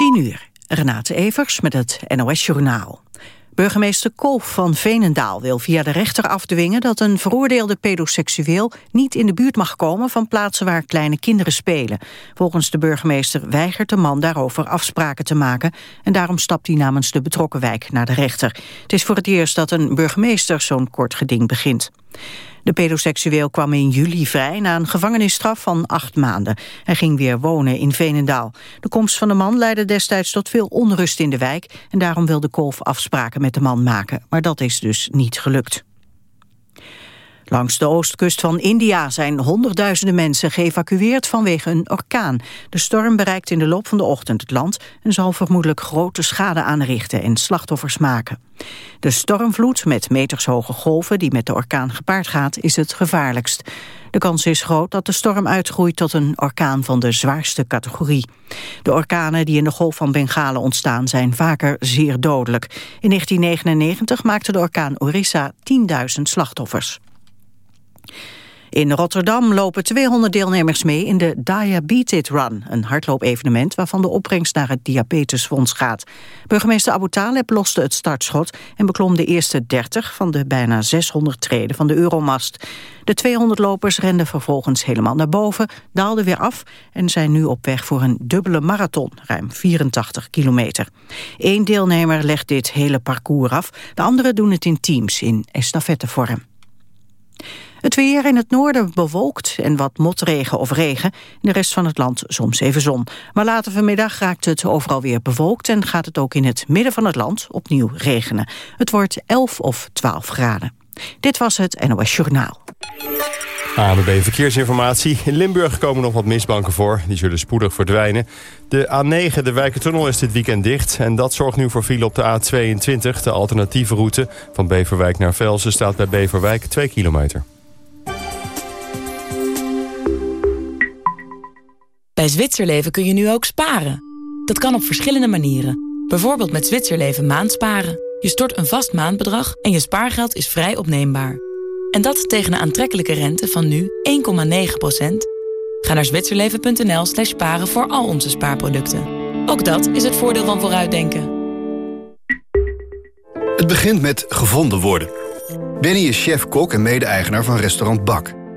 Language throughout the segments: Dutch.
10 uur. Renate Evers met het NOS Journaal. Burgemeester Kolf van Venendaal wil via de rechter afdwingen... dat een veroordeelde pedoseksueel niet in de buurt mag komen... van plaatsen waar kleine kinderen spelen. Volgens de burgemeester weigert de man daarover afspraken te maken... en daarom stapt hij namens de betrokken wijk naar de rechter. Het is voor het eerst dat een burgemeester zo'n kort geding begint. De pedoseksueel kwam in juli vrij na een gevangenisstraf van acht maanden. Hij ging weer wonen in Venendaal. De komst van de man leidde destijds tot veel onrust in de wijk... en daarom wilde Kolf afspraken met de man maken. Maar dat is dus niet gelukt. Langs de oostkust van India zijn honderdduizenden mensen geëvacueerd vanwege een orkaan. De storm bereikt in de loop van de ochtend het land en zal vermoedelijk grote schade aanrichten en slachtoffers maken. De stormvloed met metershoge golven die met de orkaan gepaard gaat is het gevaarlijkst. De kans is groot dat de storm uitgroeit tot een orkaan van de zwaarste categorie. De orkanen die in de golf van Bengalen ontstaan zijn vaker zeer dodelijk. In 1999 maakte de orkaan Orissa 10.000 slachtoffers. In Rotterdam lopen 200 deelnemers mee in de Diabetes Run, een hardloopevenement waarvan de opbrengst naar het Diabetesfonds gaat. Burgemeester Abu Taleb loste het startschot en beklom de eerste 30 van de bijna 600 treden van de Euromast. De 200 lopers renden vervolgens helemaal naar boven, daalden weer af en zijn nu op weg voor een dubbele marathon, ruim 84 kilometer. Eén deelnemer legt dit hele parcours af, de anderen doen het in teams in estafettevorm. Het weer in het noorden bewolkt en wat motregen of regen. In de rest van het land soms even zon. Maar later vanmiddag raakt het overal weer bewolkt... en gaat het ook in het midden van het land opnieuw regenen. Het wordt 11 of 12 graden. Dit was het NOS Journaal. ANWB Verkeersinformatie. In Limburg komen nog wat misbanken voor. Die zullen spoedig verdwijnen. De A9, de Wijkertunnel, is dit weekend dicht. En dat zorgt nu voor file op de A22. De alternatieve route van Beverwijk naar Velsen staat bij Beverwijk 2 kilometer. Bij Zwitserleven kun je nu ook sparen. Dat kan op verschillende manieren. Bijvoorbeeld met Zwitserleven maandsparen. Je stort een vast maandbedrag en je spaargeld is vrij opneembaar. En dat tegen een aantrekkelijke rente van nu 1,9%. Ga naar zwitserleven.nl slash sparen voor al onze spaarproducten. Ook dat is het voordeel van vooruitdenken. Het begint met gevonden worden. Benny is chef-kok en mede-eigenaar van restaurant Bak.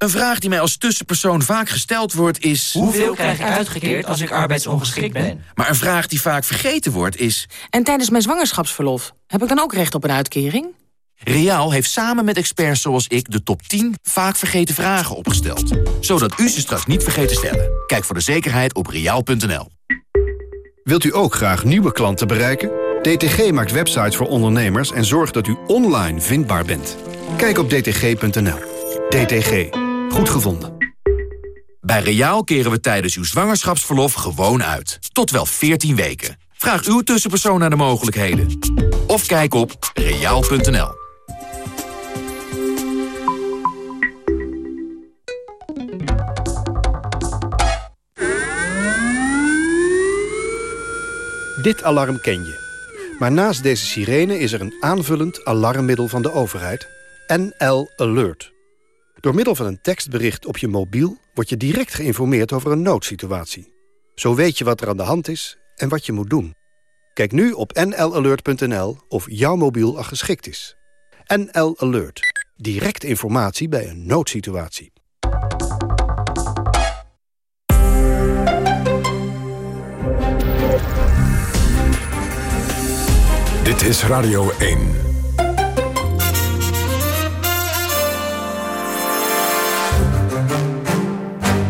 Een vraag die mij als tussenpersoon vaak gesteld wordt is... Hoeveel krijg ik uitgekeerd als ik arbeidsongeschikt ben? Maar een vraag die vaak vergeten wordt is... En tijdens mijn zwangerschapsverlof, heb ik dan ook recht op een uitkering? Riaal heeft samen met experts zoals ik de top 10 vaak vergeten vragen opgesteld. Zodat u ze straks niet vergeet te stellen. Kijk voor de zekerheid op riaal.nl. Wilt u ook graag nieuwe klanten bereiken? DTG maakt websites voor ondernemers en zorgt dat u online vindbaar bent. Kijk op dtg.nl. DTG. Goed gevonden. Bij Riaal keren we tijdens uw zwangerschapsverlof gewoon uit. Tot wel 14 weken. Vraag uw tussenpersoon naar de mogelijkheden. Of kijk op reaal.nl. Dit alarm ken je. Maar naast deze sirene is er een aanvullend alarmmiddel van de overheid. NL Alert. Door middel van een tekstbericht op je mobiel... word je direct geïnformeerd over een noodsituatie. Zo weet je wat er aan de hand is en wat je moet doen. Kijk nu op nlalert.nl of jouw mobiel al geschikt is. NL Alert. Direct informatie bij een noodsituatie. Dit is Radio 1.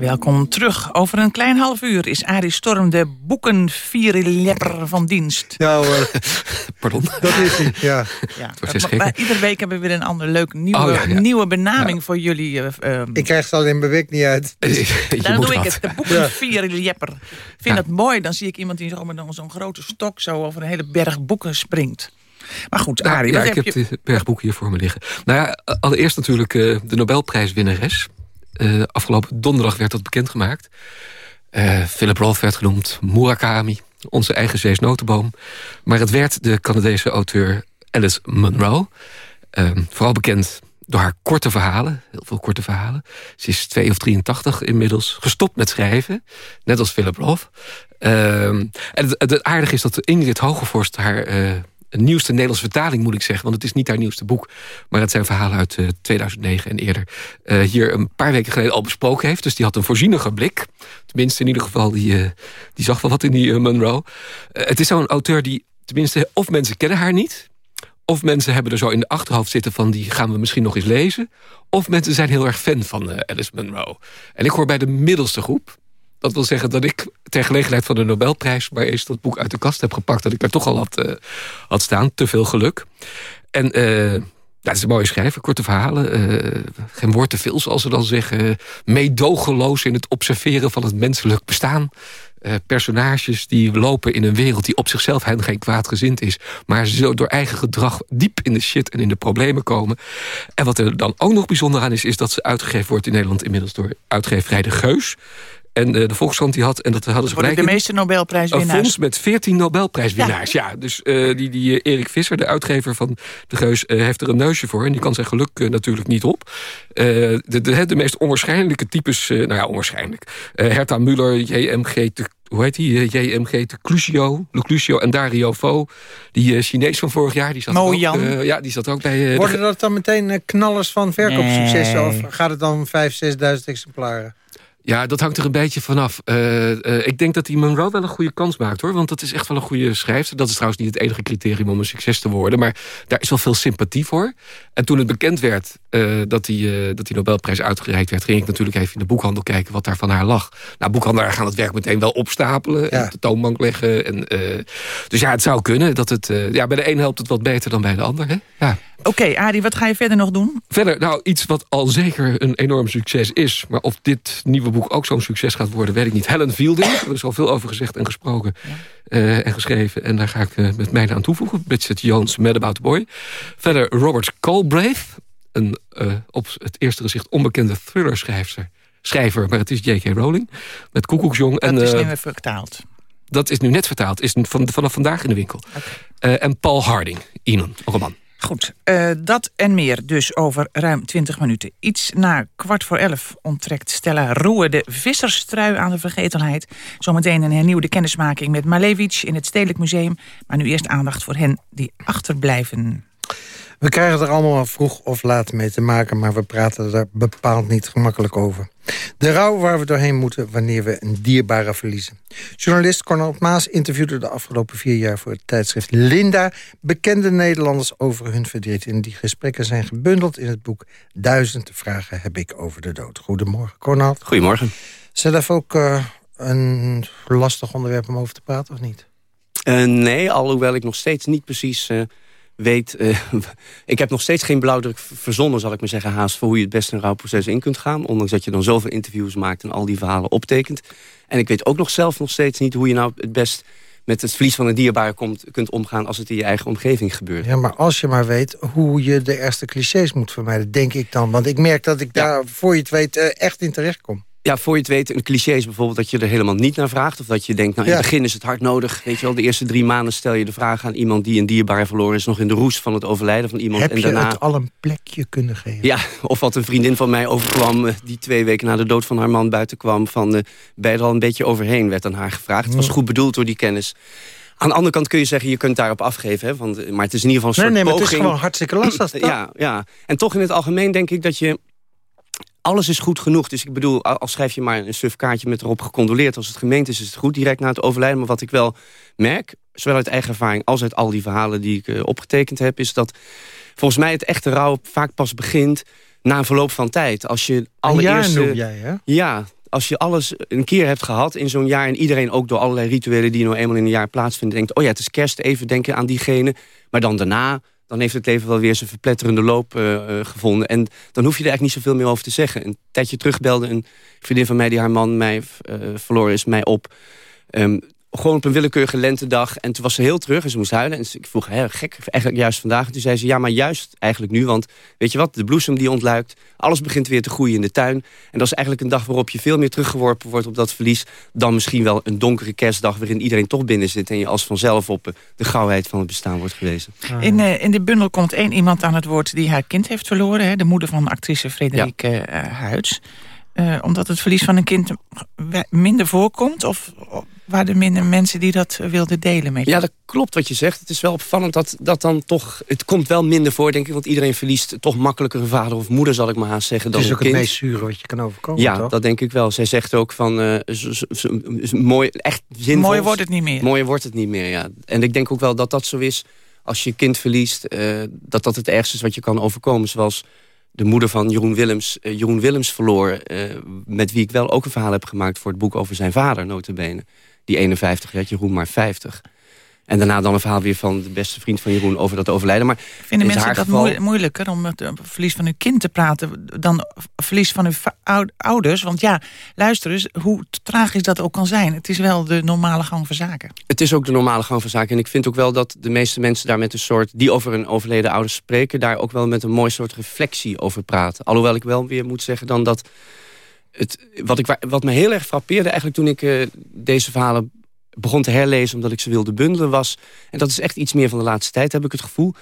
Welkom terug. Over een klein half uur is Arie Storm de boekenvierlepper van dienst. Ja hoor. Pardon? Dat is hij, ja. ja. Maar, iedere week hebben we weer een ander leuk nieuwe, oh, ja, nieuwe benaming voor jullie. Uh, ik krijg ze alleen mijn week niet uit. Dan doe ik het, de boekenvierlepper. Ik vind dat mooi, dan zie ik iemand die zo'n zo grote stok... zo over een hele berg boeken springt. Maar goed, nou, Arie, ja, ik heb, je... bergboek hier voor me liggen. Nou ja, allereerst natuurlijk uh, de Nobelprijswinnares. Uh, afgelopen donderdag werd dat bekendgemaakt. Uh, Philip Roth werd genoemd, Murakami, onze eigen zeesnotenboom. Maar het werd de Canadese auteur Alice Munro. vooral bekend door haar korte verhalen. Heel veel korte verhalen. Ze is 2 of 83 inmiddels. Gestopt met schrijven. Net als Philip Roth. en het, het, aardige is dat Ingrid Hogevorst haar een nieuwste Nederlandse vertaling moet ik zeggen. Want het is niet haar nieuwste boek. Maar het zijn verhalen uit 2009 eh, en eerder. Uh, hier een paar weken geleden al besproken heeft. Dus die had een voorzienige blik. Tenminste in ieder geval, die, uh, die zag wel wat in die Monroe. het is zo'n auteur die, tenminste, of mensen kennen haar niet. Of mensen hebben er zo in de achterhoofd zitten van... die gaan we misschien nog eens lezen. Of mensen zijn heel erg fan van Alice Munro. En ik hoor bij de middelste groep. Dat wil zeggen dat ik ter gelegenheid van de Nobelprijs... maar eens dat boek uit de kast heb gepakt... dat ik daar toch al had, uh, had staan. Te veel geluk. En uh, dat is een mooie schrijver, korte verhalen. Uh, geen woord te veel, zoals ze dan zeggen. Meedogenloos in het observeren van het menselijk bestaan. Personages die lopen in een wereld die op zichzelf hen geen kwaadgezind is. Maar zo door eigen gedrag diep in de shit en in de problemen komen. En wat er dan ook nog bijzonder aan is... is dat ze uitgegeven wordt in Nederland inmiddels door uitgeverij De Geus. En uh, de Volkskrant die had, en dat hadden ze gelijk... de meeste Nobelprijswinnaars. Een fonds met 14 Nobelprijswinnaars, ja. Dus uh, die, die uh, Erik Visser, de uitgever van De Geus, heeft er een neusje voor. En die kan zijn geluk natuurlijk niet op. de, de, de, meest onwaarschijnlijke types, nou ja, onwaarschijnlijk. Herta Muller, JMG te hoe heet die? JMG de Clusio, Luclusio en Dario Fo. Die Chinees van vorig jaar. Die zat Mo ook, Jan. ja, die zat ook bij... Worden dat dan meteen knallers van verkoopsuccessen? Nee. Of gaat het dan 5.000, 6.000 exemplaren? Ja, dat hangt er een beetje vanaf. Uh, uh, ik denk dat die Monroe wel een goede kans maakt, hoor. Want dat is echt wel een goede schrijfster. Dat is trouwens niet het enige criterium om een succes te worden. Maar daar is wel veel sympathie voor. En toen het bekend werd uh, dat, die, dat die Nobelprijs uitgereikt werd... ging ik natuurlijk even in de boekhandel kijken wat daar van haar lag. Nou, boekhandelaar gaan het werk meteen wel opstapelen. Ja. En op de toonbank leggen. En, dus ja, het zou kunnen. Dat het, ja, bij de een helpt het wat beter dan bij de ander. Hè? Ja. Oké, okay, Arie, wat ga je verder nog doen? Verder, nou, iets wat al zeker een enorm succes is... maar of dit nieuwe boek ook zo'n succes gaat worden, weet ik niet. Helen Fielding, er is al veel over gezegd en gesproken ja. uh, en geschreven... en daar ga ik uh, met mij aan toevoegen. Bridget Jones, Mad About the Boy. Verder Robert Galbraith, een uh, op het eerste gezicht onbekende thrillerschrijver... Schrijver, maar het is J.K. Rowling, met Koekoeksjong. Dat en, is nu weer vertaald. Dat is nu net vertaald, is van, vanaf vandaag in de winkel. Okay. en Paul Harding, Ian, een roman. Goed, uh, dat en meer dus over ruim 20 minuten. Iets na kwart voor elf onttrekt Stella Roe de visserstrui aan de vergetelheid. Zometeen een hernieuwde kennismaking met Malevich in het Stedelijk Museum. Maar nu eerst aandacht voor hen die achterblijven. We krijgen er allemaal vroeg of laat mee te maken... maar we praten er bepaald niet gemakkelijk over. De rouw waar we doorheen moeten wanneer we een dierbare verliezen. Journalist Cornel Maas interviewde de afgelopen vier jaar... voor het tijdschrift Linda bekende Nederlanders over hun verdriet. En die gesprekken zijn gebundeld in het boek Duizend vragen heb ik over de dood. Goedemorgen, Cornel. Goedemorgen. Zelf ook uh, een lastig onderwerp om over te praten, of niet? Uh, nee, alhoewel ik nog steeds niet precies... Uh weet... Uh, ik heb nog steeds geen blauwdruk verzonnen, zal ik maar zeggen, haast... voor hoe je het beste een rouwproces in kunt gaan. Ondanks dat je dan zoveel interviews maakt en al die verhalen optekent. En ik weet ook nog zelf nog steeds niet hoe je nou het best met het verlies van een dierbare komt, kunt omgaan... als het in je eigen omgeving gebeurt. Ja, maar als je maar weet hoe je de eerste clichés moet vermijden, denk ik dan. Want ik merk dat ik daar, voor je het weet, eh, echt in terecht kom ja, voor je het weet, een cliché is bijvoorbeeld dat je er helemaal niet naar vraagt. Of dat je denkt, nou in het begin is het hard nodig. Weet je wel, de eerste drie maanden stel je de vraag aan iemand die een dierbaar verloren is. Nog in de roes van het overlijden van iemand. Heb en daarna... je het al een plekje kunnen geven? Ja, of wat een vriendin van mij overkwam. Eh, die twee weken na de dood van haar man buiten kwam. Van, uh, ben je er al een beetje overheen, werd aan haar gevraagd. Het was goed bedoeld door die kennis. Aan de andere kant kun je zeggen, je kunt daarop afgeven. Hè, want, maar het is in ieder geval een soort nee, nee, maar het is gewoon hartstikke lastig. ja, ja, en toch in het algemeen denk ik dat je alles is goed genoeg. Dus ik bedoel, al schrijf je maar een sufkaartje met erop gecondoleerd... als het gemeend is, is het goed direct na het overlijden. Maar wat ik wel merk, zowel uit eigen ervaring... als uit al die verhalen die ik uh, opgetekend heb... is dat volgens mij het echte rouw vaak pas begint na een verloop van tijd. Als je allereerst... Noem jij, hè? Ja, als je alles een keer hebt gehad in zo'n jaar... en iedereen ook door allerlei rituelen die nou eenmaal in een jaar plaatsvinden... denkt, oh ja, het is kerst, even denken aan diegene. Maar dan daarna, dan heeft het leven wel weer zijn verpletterende loop uh, uh, gevonden. En dan hoef je er eigenlijk niet zoveel meer over te zeggen. Een tijdje terug belde een vriendin van mij... die haar man mij uh, verloren is, mij op... Um, gewoon op een willekeurige lentedag. En toen was ze heel terug en ze moest huilen. En ik vroeg, hè, gek, eigenlijk juist vandaag. En toen zei ze, ja, maar juist eigenlijk nu. Want weet je wat, de bloesem die ontluikt. Alles begint weer te groeien in de tuin. En dat is eigenlijk een dag waarop je veel meer teruggeworpen wordt op dat verlies. Dan misschien wel een donkere kerstdag waarin iedereen toch binnen zit. En je als vanzelf op de gauwheid van het bestaan wordt gewezen. In, uh, in de bundel komt één iemand aan het woord die haar kind heeft verloren. Hè? De moeder van actrice Frederike ja. uh, Huids. Uh, omdat het verlies van een kind minder voorkomt? Of waren er minder mensen die dat wilden delen met je? Ja, dat klopt wat je zegt. Het is wel opvallend dat, dat dan toch... Het komt wel minder voor, denk ik. Want iedereen verliest toch makkelijker een vader of moeder, zal ik maar haast zeggen. Het is ook het meest zure wat je kan overkomen, Ja, toch? dat denk ik wel. Zij zegt ook van... Uh, zo, mooi, echt zinvol. Mooier wordt het niet meer. Mooier wordt het niet meer, ja. En ik denk ook wel dat dat zo is... als je kind verliest, uh, dat dat het ergste is wat je kan overkomen. Zoals de moeder van Jeroen Willems, uh, Jeroen Willems verloor... met wie ik wel ook een verhaal heb gemaakt voor het boek over zijn vader, notabene die 51 werd, Jeroen maar 50. En daarna dan een verhaal weer van de beste vriend van Jeroen over dat overlijden. Maar Vinden mensen dat geval... moeilijker om het verlies van hun kind te praten... dan verlies van hun ouders? Want ja, luister eens, hoe tragisch dat ook kan zijn. Het is wel de normale gang van zaken. Het is ook de normale gang van zaken. En ik vind ook wel dat de meeste mensen daar met een soort... die over een overleden ouders spreken... daar ook wel met een mooi soort reflectie over praten. Alhoewel ik wel weer moet zeggen dan dat het, wat, ik, wat me heel erg frappeerde eigenlijk toen ik uh, deze verhalen begon te herlezen... omdat ik ze wilde bundelen was... en dat is echt iets meer van de laatste tijd, heb ik het gevoel...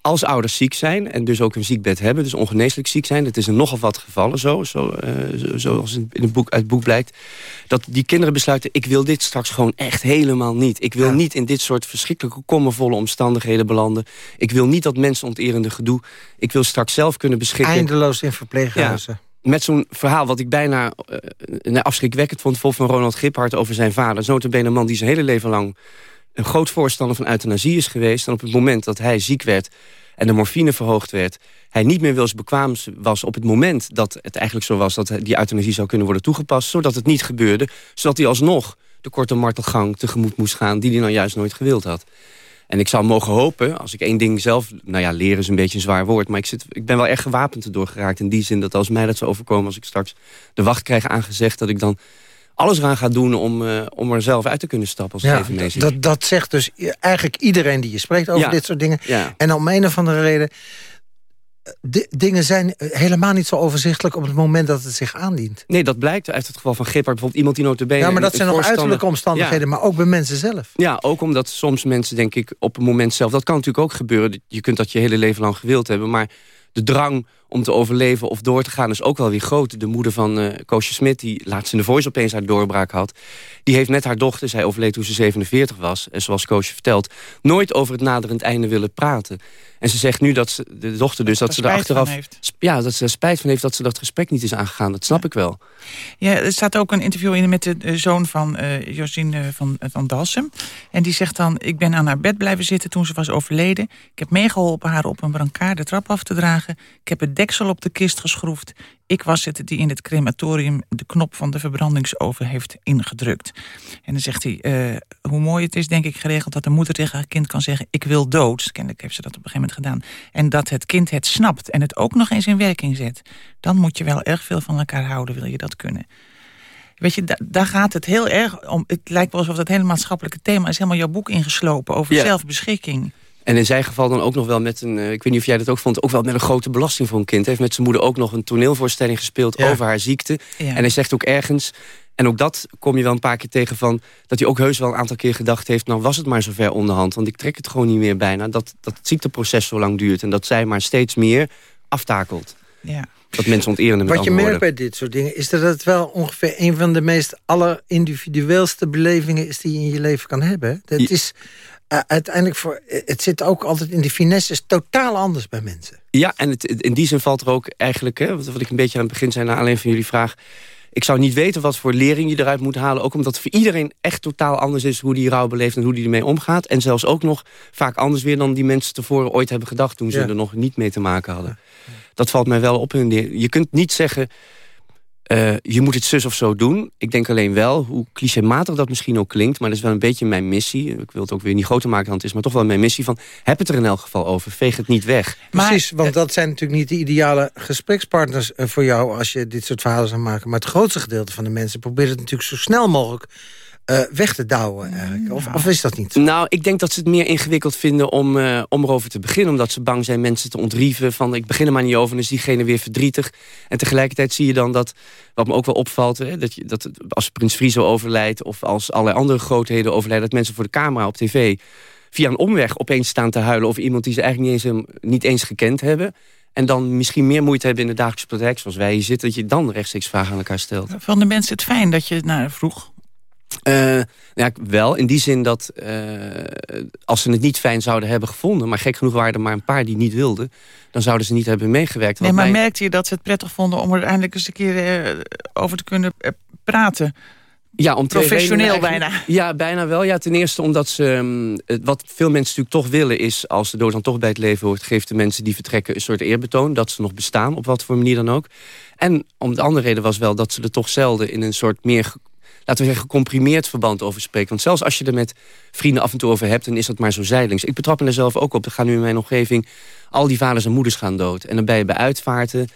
als ouders ziek zijn en dus ook een ziekbed hebben... dus ongeneeslijk ziek zijn, dat is in nogal wat gevallen zo... zo uh, zoals in het boek, uit het boek blijkt... dat die kinderen besluiten, ik wil dit straks gewoon echt helemaal niet. Ik wil ja. niet in dit soort verschrikkelijke kommervolle omstandigheden belanden. Ik wil niet dat mensen onterende gedoe. Ik wil straks zelf kunnen beschikken. Eindeloos in verpleeghuizen. Ja met zo'n verhaal wat ik bijna uh, afschrikwekkend vond... van Ronald Giphart over zijn vader. Notabene een man die zijn hele leven lang... een groot voorstander van euthanasie is geweest. En op het moment dat hij ziek werd en de morfine verhoogd werd... hij niet meer wilsbekwaam was op het moment dat het eigenlijk zo was... dat die euthanasie zou kunnen worden toegepast... zodat het niet gebeurde, zodat hij alsnog de korte martelgang tegemoet moest gaan... die hij nou juist nooit gewild had. En ik zou mogen hopen, als ik één ding zelf... nou ja, leren is een beetje een zwaar woord... maar ik, zit, ik ben wel erg gewapend erdoor geraakt in die zin... dat als mij dat zou overkomen, als ik straks de wacht krijg aangezegd... dat ik dan alles eraan ga doen om, uh, om er zelf uit te kunnen stappen als ja. Dat, dat zegt dus eigenlijk iedereen die je spreekt over Ja. dit soort dingen. Ja. En om een of andere reden... di- dingen zijn helemaal niet zo overzichtelijk op het moment dat het zich aandient. Nee, dat blijkt uit het geval van Gippard. Bijvoorbeeld iemand die notabene... Ja, maar dat zijn nog uiterlijke omstandigheden, Ja. maar ook bij mensen zelf. Ja, ook omdat soms mensen, denk ik, op een moment zelf... dat kan natuurlijk ook gebeuren. Je kunt dat je hele leven lang gewild hebben. Maar de drang om te overleven of door te gaan is ook wel weer groot. De moeder van eh Koosje Smit, die laatst in de Voice opeens haar doorbraak had... die heeft met haar dochter, zij overleed toen ze 47 was... en zoals Koosje vertelt, nooit over het naderend einde willen praten. En ze zegt nu dat ze, de dochter dus, dat, ze er van achteraf... Ja, dat ze er spijt van heeft dat ze dat gesprek niet is aangegaan. Dat snap ik wel. Ja, er staat ook een interview in met de eh, zoon van eh Josine van, van Dalsem. En die zegt dan, ik ben aan haar bed blijven zitten toen ze was overleden. Ik heb meegeholpen haar op een brancard de trap af te dragen. Ik heb het deksel op de kist geschroefd. Ik was het die in het crematorium de knop van de verbrandingsoven heeft ingedrukt. En dan zegt hij, eh, hoe mooi het is denk ik geregeld dat de moeder tegen haar kind kan zeggen... ik wil dood. Kennelijk heeft ze dat op een gegeven moment gedaan. En dat het kind het snapt en het ook nog eens in werking zet. Dan moet je wel erg veel van elkaar houden, wil je dat kunnen. Weet je, da- daar gaat het heel erg om. Het lijkt wel alsof dat hele maatschappelijke thema is helemaal jouw boek ingeslopen over Ja. zelfbeschikking. En in zijn geval dan ook nog wel met een... eh, ik weet niet of jij dat ook vond... ook wel met een grote belasting voor een kind. Hij heeft met zijn moeder ook nog een toneelvoorstelling gespeeld... Ja. over haar ziekte. Ja. En hij zegt ook ergens... en ook dat kom je wel een paar keer tegen van... dat hij ook heus wel een aantal keer gedacht heeft... nou was het maar zover onderhand, want ik trek het gewoon niet meer bijna. Dat, dat het ziekteproces zo lang duurt. En dat zij maar steeds meer aftakelt. Ja. Dat mensen onterende met Wat je merkt bij dit soort dingen... is dat het wel ongeveer een van de meest allerindividueelste belevingen... is die je in je leven kan hebben. Je- is eh, uiteindelijk voor... Het zit ook altijd in die finesses totaal anders bij mensen. Ja, en het, in die zin valt er ook eigenlijk... Hè, wat wat ik een beetje aan het begin zei... naar alleen van jullie vraag... ik zou niet weten wat voor lering je eruit moet halen. Ook omdat het voor iedereen echt totaal anders is... hoe die rouw beleeft en hoe die ermee omgaat. En zelfs ook nog vaak anders weer... dan die mensen tevoren ooit hebben gedacht... toen ze Ja. er nog niet mee te maken hadden. Dat valt mij wel op. in de- Je kunt niet zeggen... Uh, je moet het zus of zo doen. Ik denk alleen wel, hoe clichématig dat misschien ook klinkt... maar dat is wel een beetje mijn missie. Ik wil het ook weer niet groter maken dan het is... maar toch wel mijn missie van, heb het er in elk geval over. Veeg het niet weg. Precies, want dat zijn natuurlijk niet de ideale gesprekspartners voor jou... als je dit soort verhalen zou maken. Maar het grootste gedeelte van de mensen probeert het natuurlijk zo snel mogelijk uh, weg te douwen eigenlijk? Of, of, is dat niet Nou, ik denk dat ze het meer ingewikkeld vinden om, uh, om erover te beginnen. Omdat ze bang zijn mensen te ontrieven. Van ik begin er maar niet over en is diegene weer verdrietig. En tegelijkertijd zie je dan dat, wat me ook wel opvalt... Hè, dat, je, dat als Prins Friso overlijdt of als allerlei andere grootheden overlijden... dat mensen voor de camera op tv via een omweg opeens staan te huilen... over iemand die ze eigenlijk niet eens, niet eens gekend hebben... En dan misschien meer moeite hebben in de dagelijkse praktijk, zoals wij hier zitten... dat je dan rechtstreeks vragen aan elkaar stelt. Van de mensen het fijn dat je nou, vroeg uh, ja, wel, in die zin dat uh, als ze het niet fijn zouden hebben gevonden... maar gek genoeg waren er maar een paar die niet wilden... dan zouden ze niet hebben meegewerkt. Nee, maar merkte je dat ze het prettig vonden om er eindelijk eens een keer uh, over te kunnen praten? Ja, om Professioneel bijna. Ja, bijna wel. Ja, ten eerste omdat ze... Um, wat veel mensen natuurlijk toch willen is... als de dood dan toch bij het leven hoort... geeft de mensen die vertrekken een soort eerbetoon... dat ze nog bestaan, op wat voor manier dan ook. En om de andere reden was wel dat ze er toch zelden... in een soort meer laten we zeggen, gecomprimeerd verband over spreken. Want zelfs als je er met vrienden af en toe over hebt... dan is dat maar zo zijdelings. Ik betrap me er zelf ook op. Er gaan nu in mijn omgeving al die vaders en moeders gaan dood. En dan ben je bij uitvaarten.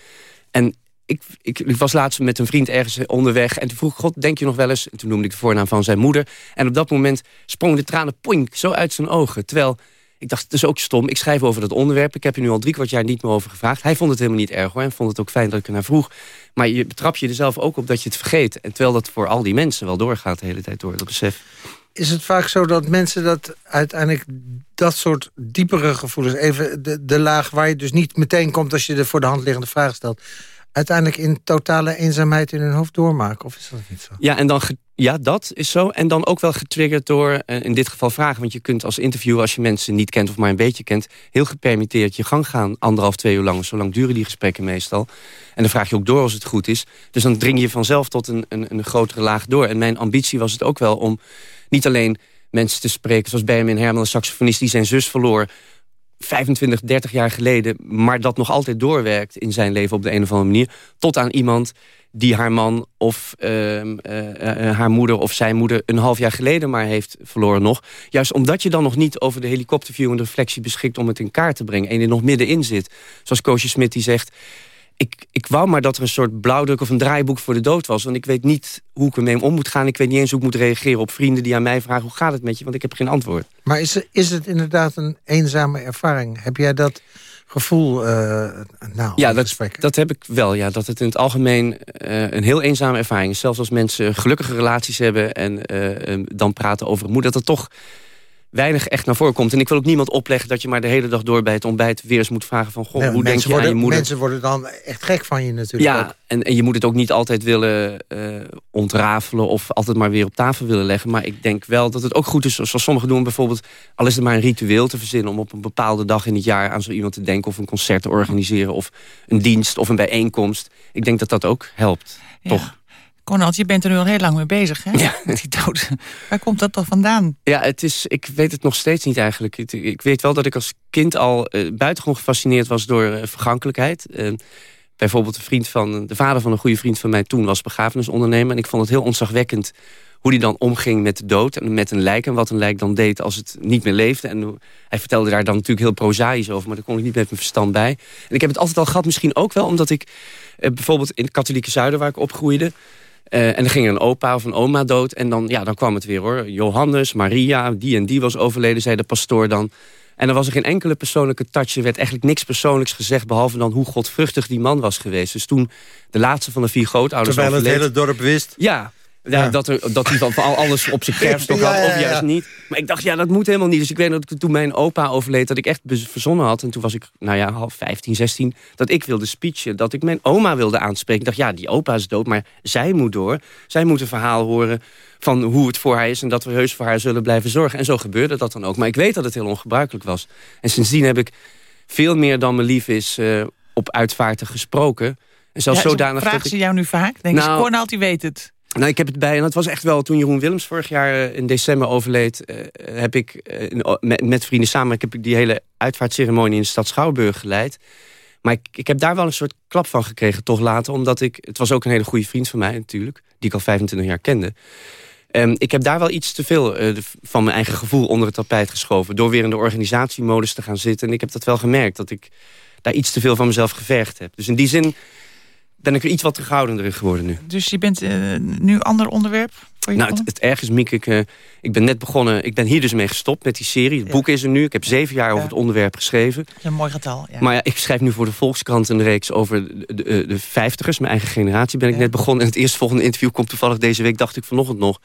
En ik, ik, was laatst met een vriend ergens onderweg... en toen vroeg God, denk je nog wel eens... en toen noemde ik de voornaam van zijn moeder... en op dat moment sprongen de tranen poink, zo uit zijn ogen. Terwijl ik dacht, het is ook stom. Ik schrijf over dat onderwerp. Ik heb er nu al drie kwart jaar niet meer over gevraagd. Hij vond het helemaal niet erg hoor. En vond het ook fijn dat ik er naar vroeg. Maar je betrap je er zelf ook op dat je het vergeet. En terwijl dat voor al die mensen wel doorgaat de hele tijd door, dat besef. Is het vaak zo dat mensen dat uiteindelijk dat soort diepere gevoelens... even de, de laag waar je dus niet meteen komt als je de voor de hand liggende vraag stelt uiteindelijk in totale eenzaamheid in hun hoofd doormaken? Of is dat niet zo? Ja, en dan ja, dat is zo. En dan ook wel getriggerd door, eh, in dit geval vragen. Want je kunt als interviewer, als je mensen niet kent of maar een beetje kent... heel gepermitteerd je gang gaan, anderhalf, twee uur lang. Zo lang duren die gesprekken meestal. En dan vraag je ook door als het goed is. Dus dan dring je vanzelf tot een, een, een grotere laag door. En mijn ambitie was het ook wel om niet alleen mensen te spreken... zoals Benjamin Herman, een saxofonist die zijn zus verloor... 25, 30 jaar geleden... maar dat nog altijd doorwerkt in zijn leven op de een of andere manier... tot aan iemand die haar man of uh, uh, haar moeder of zijn moeder... een half jaar geleden maar heeft verloren nog. Juist omdat je dan nog niet over de helikopterview en de reflectie beschikt... om het in kaart te brengen en je nog middenin zit. Zoals Koosje Smit die zegt ik, ik wou maar dat er een soort blauwdruk of een draaiboek voor de dood was. Want ik weet niet hoe ik ermee om moet gaan. Ik weet niet eens hoe ik moet reageren op vrienden die aan mij vragen... hoe gaat het met je? Want ik heb geen antwoord. Maar is, is het inderdaad een eenzame ervaring? Heb jij dat gevoel uh, nou, ja, dat, dat heb ik wel. Ja, dat het in het algemeen uh, een heel eenzame ervaring is. Zelfs als mensen gelukkige relaties hebben... en uh, dan praten over moet... dat er toch weinig echt naar voren komt. En ik wil ook niemand opleggen dat je maar de hele dag door bij het ontbijt... weer eens moet vragen van, goh, hoe denk je worden, aan je moeder? Mensen worden dan echt gek van je natuurlijk Ja, en, en, je moet het ook niet altijd willen uh, ontrafelen... of altijd maar weer op tafel willen leggen. Maar ik denk wel dat het ook goed is, zoals sommigen doen... bijvoorbeeld, al is het maar een ritueel te verzinnen... om op een bepaalde dag in het jaar aan zo iemand te denken... of een concert te organiseren, of een dienst, of een bijeenkomst. Ik denk dat dat ook helpt, toch? Conrad, je bent er nu al heel lang mee bezig, hè? Ja. Die dood. Waar komt dat dan vandaan? Ja, het is, ik weet het nog steeds niet eigenlijk. Ik, weet wel dat ik als kind al uh, buitengewoon gefascineerd was door uh, vergankelijkheid. Uh, bijvoorbeeld de, vriend van, de vader van een goede vriend van mij toen was begrafenisondernemer. En ik vond het heel onzagwekkend hoe hij dan omging met de dood en met een lijk. En wat een lijk dan deed als het niet meer leefde. En hij vertelde daar dan natuurlijk heel prozaïs over. Maar daar kon ik niet met mijn verstand bij. En ik heb het altijd al gehad, misschien ook wel omdat ik... bijvoorbeeld in het katholieke zuiden waar ik opgroeide... Uh, en dan ging een opa of een oma dood. En dan, ja, dan kwam het weer hoor. Johannes, Maria, die en die was overleden, zei de pastoor dan. En er was er geen enkele persoonlijke touch. Er werd eigenlijk niks persoonlijks gezegd... behalve dan hoe godvruchtig die man was geweest. Dus toen de laatste van de vier grootouders Terwijl overleed, het hele dorp wist. Ja, ja, Dat, er, dat hij van, van alles op zijn kerfstok had, of juist niet. Maar ik dacht, ja, dat moet helemaal niet. Dus ik weet dat ik, toen mijn opa overleed, dat ik echt verzonnen had. En toen was ik, nou ja, half 15, 16, dat ik wilde speechen. Dat ik mijn oma wilde aanspreken. Ik dacht, ja, die opa is dood, maar zij moet door. Zij moet een verhaal horen van hoe het voor haar is... en dat we heus voor haar zullen blijven zorgen. En zo gebeurde dat dan ook. Maar ik weet dat het heel ongebruikelijk was. En sindsdien heb ik veel meer dan me lief is uh, op uitvaarten gesproken... En zelfs ja, zodanig vraagt ze jou nu vaak? Denk nou, je, Cornald, die weet het. Nou, ik heb het bij, en dat was echt wel toen Jeroen Willems vorig jaar eh, in december overleed, uh, heb ik uh, met, vrienden samen, ik heb die hele uitvaartceremonie in de stad Schouwburg geleid. Maar ik, ik heb daar wel een soort klap van gekregen, toch later. Omdat ik, het was ook een hele goede vriend van mij natuurlijk. Die ik al 25 jaar kende. Um, ik heb daar wel iets te veel van mijn eigen gevoel onder het tapijt geschoven. Door weer in de organisatiemodus te gaan zitten. En ik heb dat wel gemerkt, dat ik daar iets te veel van mezelf gevergd heb. Dus in die zin ben ik er iets wat terughoudender geworden nu. Dus je bent uh, nu ander onderwerp? Voor je nou, het, het erg is, Miek, ik, uh, ik ben net begonnen... Ik ben hier dus mee gestopt met die serie. Het ja. boek is er nu. Ik heb zeven jaar ja. over het onderwerp geschreven. Dat is een mooi getal, ja. Maar ja, ik schrijf nu voor de Volkskrant een reeks over de, de, de vijftigers. Mijn eigen generatie ben ik net begonnen. En het eerstvolgende interview komt toevallig deze week, dacht ik vanochtend nog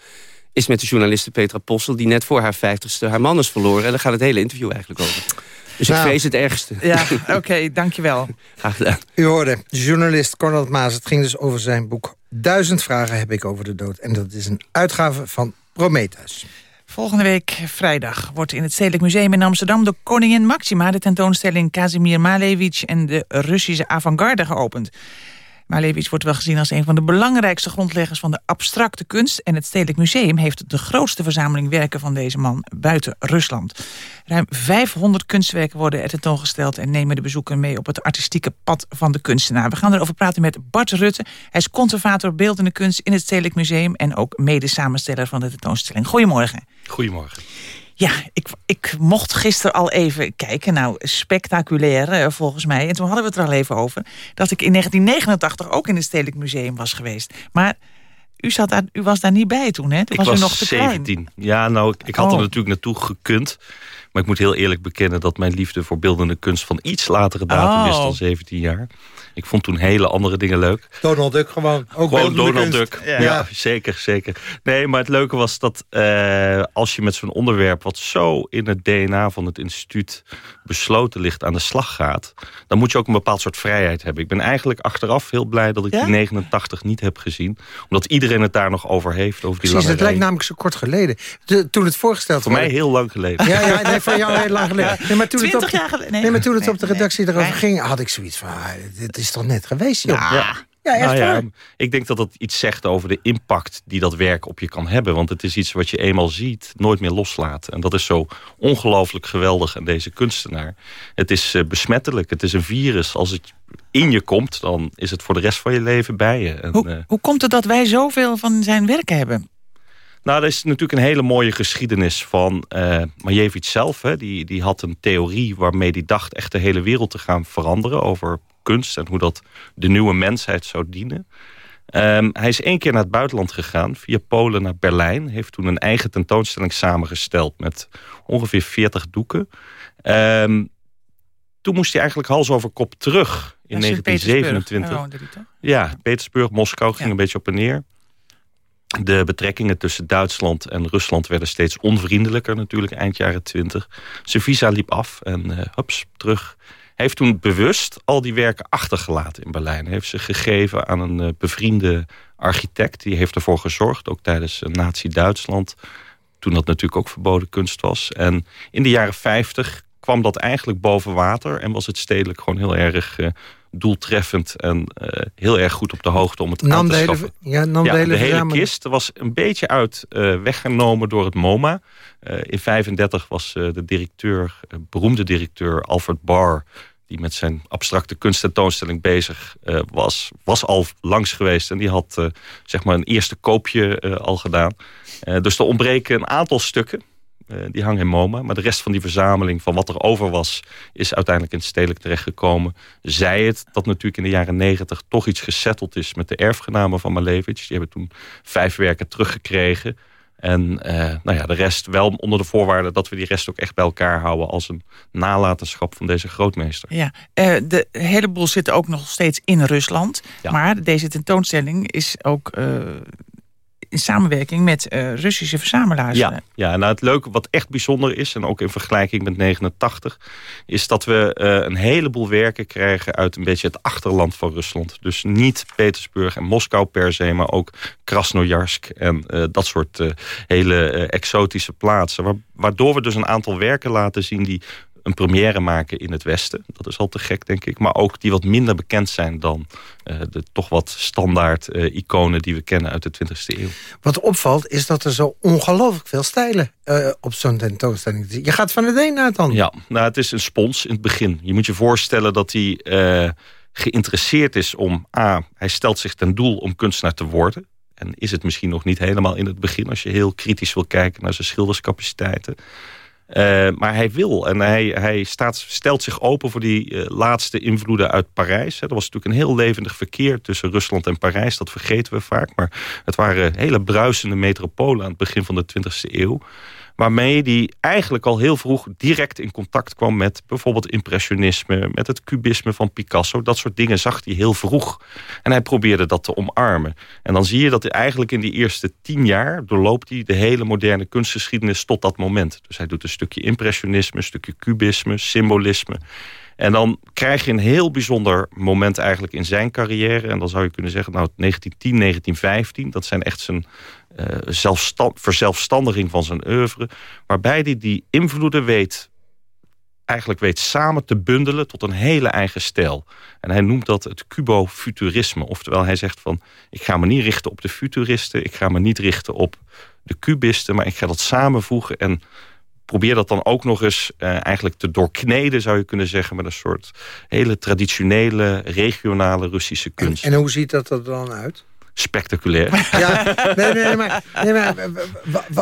is met de journaliste Petra Possel... die net voor haar vijftigste haar man is verloren. En daar gaat het hele interview eigenlijk over. Dus nou, ik vrees het ergste. Ja, oké, okay, dankjewel. Graag gedaan. U hoorde journalist Cornel Maas. Het ging dus over zijn boek Duizend vragen heb ik over de dood. En dat is een uitgave van Prometheus. Volgende week vrijdag wordt in het Stedelijk Museum in Amsterdam... de koningin Maxima de tentoonstelling Kazimir Malevich... en de Russische avant-garde geopend. Malevich wordt wel gezien als een van de belangrijkste grondleggers van de abstracte kunst. En het Stedelijk Museum heeft de grootste verzameling werken van deze man buiten Rusland. Ruim 500 kunstwerken worden er tentoongesteld en nemen de bezoeker mee op het artistieke pad van de kunstenaar. We gaan erover praten met Bart Rutte. Hij is conservator beeldende kunst in het Stedelijk Museum en ook mede-samensteller van de tentoonstelling. Goedemorgen. Goedemorgen. Ja, ik, ik mocht gisteren al even kijken. Nou, spectaculair eh, volgens mij. En toen hadden we het er al even over. Dat ik in 1989 ook in het Stedelijk Museum was geweest. Maar u, zat daar, u was daar niet bij toen, hè? Toen ik was, was u nog te 17. Klein. Ja, nou, ik, ik had Oh. er natuurlijk naartoe gekund. Maar ik moet heel eerlijk bekennen dat mijn liefde voor beeldende kunst... van iets latere datum is Oh. dan 17 jaar. Ik vond toen hele andere dingen leuk. Donald Duck gewoon. Ook Gewoon Donald kunst. Duck. Ja. Ja. zeker, zeker. Nee, maar het leuke was dat eh, als je met zo'n onderwerp... wat zo in het DNA van het instituut besloten ligt aan de slag gaat... dan moet je ook een bepaald soort vrijheid hebben. Ik ben eigenlijk achteraf heel blij dat ik Ja? die 89 niet heb gezien. Omdat iedereen het daar nog over heeft, over die Precies, het lijkt namelijk zo kort geleden. De- toen het voorgesteld Voor mij werd- heel lang geleden. Ja, ja nee, voor jou heel lang geleden. Nee, maar toen het op, 20 jaar geleden? Nee. nee, maar toen het Nee, op de nee. redactie erover ging... had ik zoiets van, ah, dit is toch net geweest, joh. Ja. Ja, echt Nou ja, ik denk dat dat iets zegt over de impact die dat werk op je kan hebben. Want het is iets wat je eenmaal ziet, nooit meer loslaat. En dat is zo ongelooflijk geweldig aan deze kunstenaar. Het is eh, besmettelijk, het is een virus. Als het in je komt, dan is het voor de rest van je leven bij je. En, Hoe, eh, hoe komt het dat wij zoveel van zijn werken hebben? Nou, er is natuurlijk een hele mooie geschiedenis van uh, zelf. Hè. Die, die had een theorie waarmee hij dacht echt de hele wereld te gaan veranderen... over kunst en hoe dat de nieuwe mensheid zou dienen. Um, hij is één keer naar het buitenland gegaan, via Polen naar Berlijn. Heeft toen een eigen tentoonstelling samengesteld met ongeveer 40 doeken. Um, toen moest hij eigenlijk hals over kop terug in 1927. Oh, ja, Petersburg, Moskou ging ja. een beetje op en neer. De betrekkingen tussen Duitsland en Rusland werden steeds onvriendelijker natuurlijk eind jaren 20. Zijn visa liep af en uh, hups, terug. Heeft toen bewust al die werken achtergelaten in Berlijn. Hij heeft ze gegeven aan een uh, bevriende architect. Die heeft ervoor gezorgd, ook tijdens uh, Nazi-Duitsland. Toen dat natuurlijk ook verboden kunst was. En in de jaren 50 kwam dat eigenlijk boven water. En was het stedelijk gewoon heel erg uh, doeltreffend. En uh, heel erg goed op de hoogte om het nam aan te schaffen. Hele, ja, nam ja, de hele, de hele verzameling. kist was een beetje uit uh, weggenomen door het MoMA. Uh, in 35 was de directeur, beroemde directeur Alfred Barr die met zijn abstracte kunsttentoonstelling bezig was, was al langs geweest. En die had zeg maar een eerste koopje al gedaan. dus er ontbreken een aantal stukken. Die hangen in MoMA. Maar de rest van die verzameling van wat er over was... is uiteindelijk in het stedelijk terechtgekomen. Zij het dat natuurlijk in de jaren negentig... toch iets gesetteld is met de erfgenamen van Malevich. Die hebben toen vijf werken teruggekregen... En uh, nou ja, de rest wel onder de voorwaarde dat we die rest ook echt bij elkaar houden... als een nalatenschap van deze grootmeester. Ja, uh, de heleboel zitten ook nog steeds in Rusland. Ja. Maar deze tentoonstelling is ook uh, in samenwerking met Russische verzamelaars. Ja, ja, nou het leuke wat echt bijzonder is... en ook in vergelijking met 89... is dat we een heleboel werken krijgen uit een beetje het achterland van Rusland. Dus niet Petersburg en Moskou per se... maar ook Krasnojarsk en uh, dat soort hele exotische plaatsen. Waardoor we dus een aantal werken laten zien die een première maken in het Westen. Dat is al te gek, denk ik. Maar ook die wat minder bekend zijn dan de toch wat standaard iconen die we kennen uit de 20e eeuw. Wat opvalt is dat er zo ongelooflijk veel stijlen op zo'n tentoonstelling Je gaat van het een naar het ander. Ja, nou, het is een spons in het begin. Je moet je voorstellen dat hij geïnteresseerd is om... A, hij stelt zich ten doel om kunstenaar te worden. En is het misschien nog niet helemaal in het begin... als je heel kritisch wil kijken naar zijn schilderscapaciteiten. Uh, maar hij wil en hij, hij staat, stelt zich open voor die uh, laatste invloeden uit Parijs. Er was natuurlijk een heel levendig verkeer tussen Rusland en Parijs. Dat vergeten we vaak. Maar het waren hele bruisende metropolen aan het begin van de 20e eeuw waarmee hij eigenlijk al heel vroeg direct in contact kwam met bijvoorbeeld impressionisme, met het cubisme van Picasso. Dat soort dingen zag hij heel vroeg. En hij probeerde dat te omarmen. En dan zie je dat hij eigenlijk in die eerste tien jaar doorloopt hij de hele moderne kunstgeschiedenis tot dat moment. Dus hij doet een stukje impressionisme, een stukje cubisme, symbolisme. En dan krijg je een heel bijzonder moment eigenlijk in zijn carrière. En dan zou je kunnen zeggen, nou 1910, 1915, dat zijn echt zijn verzelfstandiging van zijn oeuvre. Waarbij hij die invloeden weet, eigenlijk weet samen te bundelen tot een hele eigen stijl. En hij noemt dat het cubo-futurisme. Oftewel hij zegt van, ik ga me niet richten op de futuristen. Ik ga me niet richten op de cubisten. Maar ik ga dat samenvoegen en probeer dat dan ook nog eens uh, eigenlijk te doorkneden, zou je kunnen zeggen, met een soort hele traditionele, regionale Russische kunst. En, en hoe ziet dat er dan uit? Spectaculair. Ja, nee, nee, maar... Nee, maar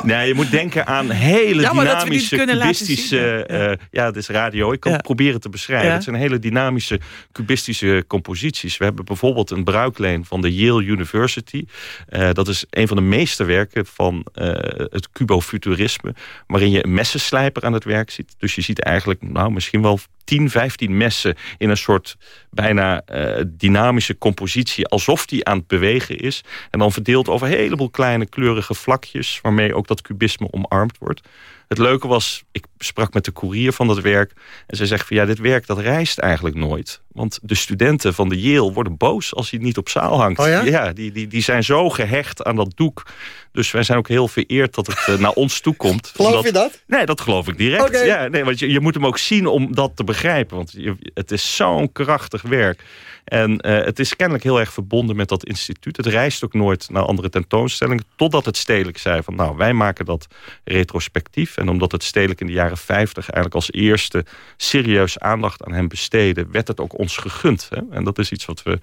nee, je moet denken aan hele dynamische, cubistische... Ja. Uh, ja, het is radio. Ik kan het proberen te beschrijven. Het zijn hele dynamische, cubistische composities. We hebben bijvoorbeeld een bruikleen van de Yale University. Uh, dat is een van de meesterwerken van uh, het cubofuturisme... waarin je een messenslijper aan het werk ziet. Dus je ziet eigenlijk nou, misschien wel 10, 15 messen in een soort bijna uh, dynamische compositie. Alsof die aan het bewegen is. En dan verdeeld over een heleboel kleine kleurige vlakjes. Waarmee ook dat kubisme omarmd wordt. Het leuke was, ik sprak met de koerier van dat werk. En ze zegt van ja, dit werk dat reist eigenlijk nooit. Want de studenten van de Yale worden boos als hij niet op zaal hangt. Oh ja? ja die, die, die zijn zo gehecht aan dat doek. Dus wij zijn ook heel vereerd dat het uh, naar ons toe komt. Geloof omdat... je dat? Nee, dat geloof ik direct. Okay. Ja, nee, want je, je moet hem ook zien om dat te begrijpen. Want je, het is zo'n krachtig werk. En uh, het is kennelijk heel erg verbonden met dat instituut. Het reist ook nooit naar andere tentoonstellingen. Totdat het stedelijk zei van nou, wij maken dat retrospectief. En omdat het stedelijk in de jaren 50 eigenlijk als eerste serieus aandacht aan hem besteden, werd het ook ons gegund. Hè? En dat is iets wat we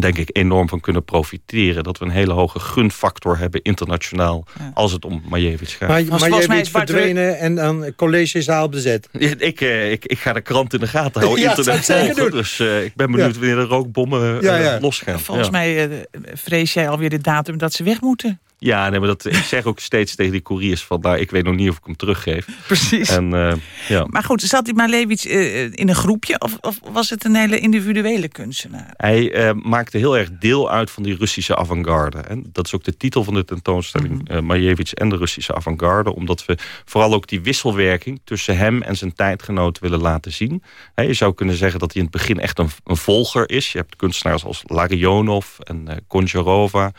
denk ik enorm van kunnen profiteren. Dat we een hele hoge gunfactor hebben internationaal... Ja. als het om Majewicz gaat. Maar, maar jij verdwenen en dan collegezaal bezet. Ja, ik, eh, ik, ik ga de krant in de gaten houden. ja, internet volgen. Dus uh, ik ben benieuwd wanneer de rookbommen uh, losgaan. Volgens mij vrees jij alweer de datum dat ze weg moeten. Ja, nee, maar dat, ik zeg ook steeds tegen die couriers van... nou, ik weet nog niet of ik hem teruggeef. Precies. En, uh, ja. Maar goed, zat die Malevich uh, in een groepje... Of, of, was het een hele individuele kunstenaar? Hij uh, maakte heel erg deel uit van die Russische avant-garde. En dat is ook de titel van de tentoonstelling... Mm. Malevich en de Russische avant-garde. Omdat we vooral ook die wisselwerking... tussen hem en zijn tijdgenoot willen laten zien. He, je zou kunnen zeggen dat hij in het begin echt een, een volger is. Je hebt kunstenaars als Larionov en Konjarova.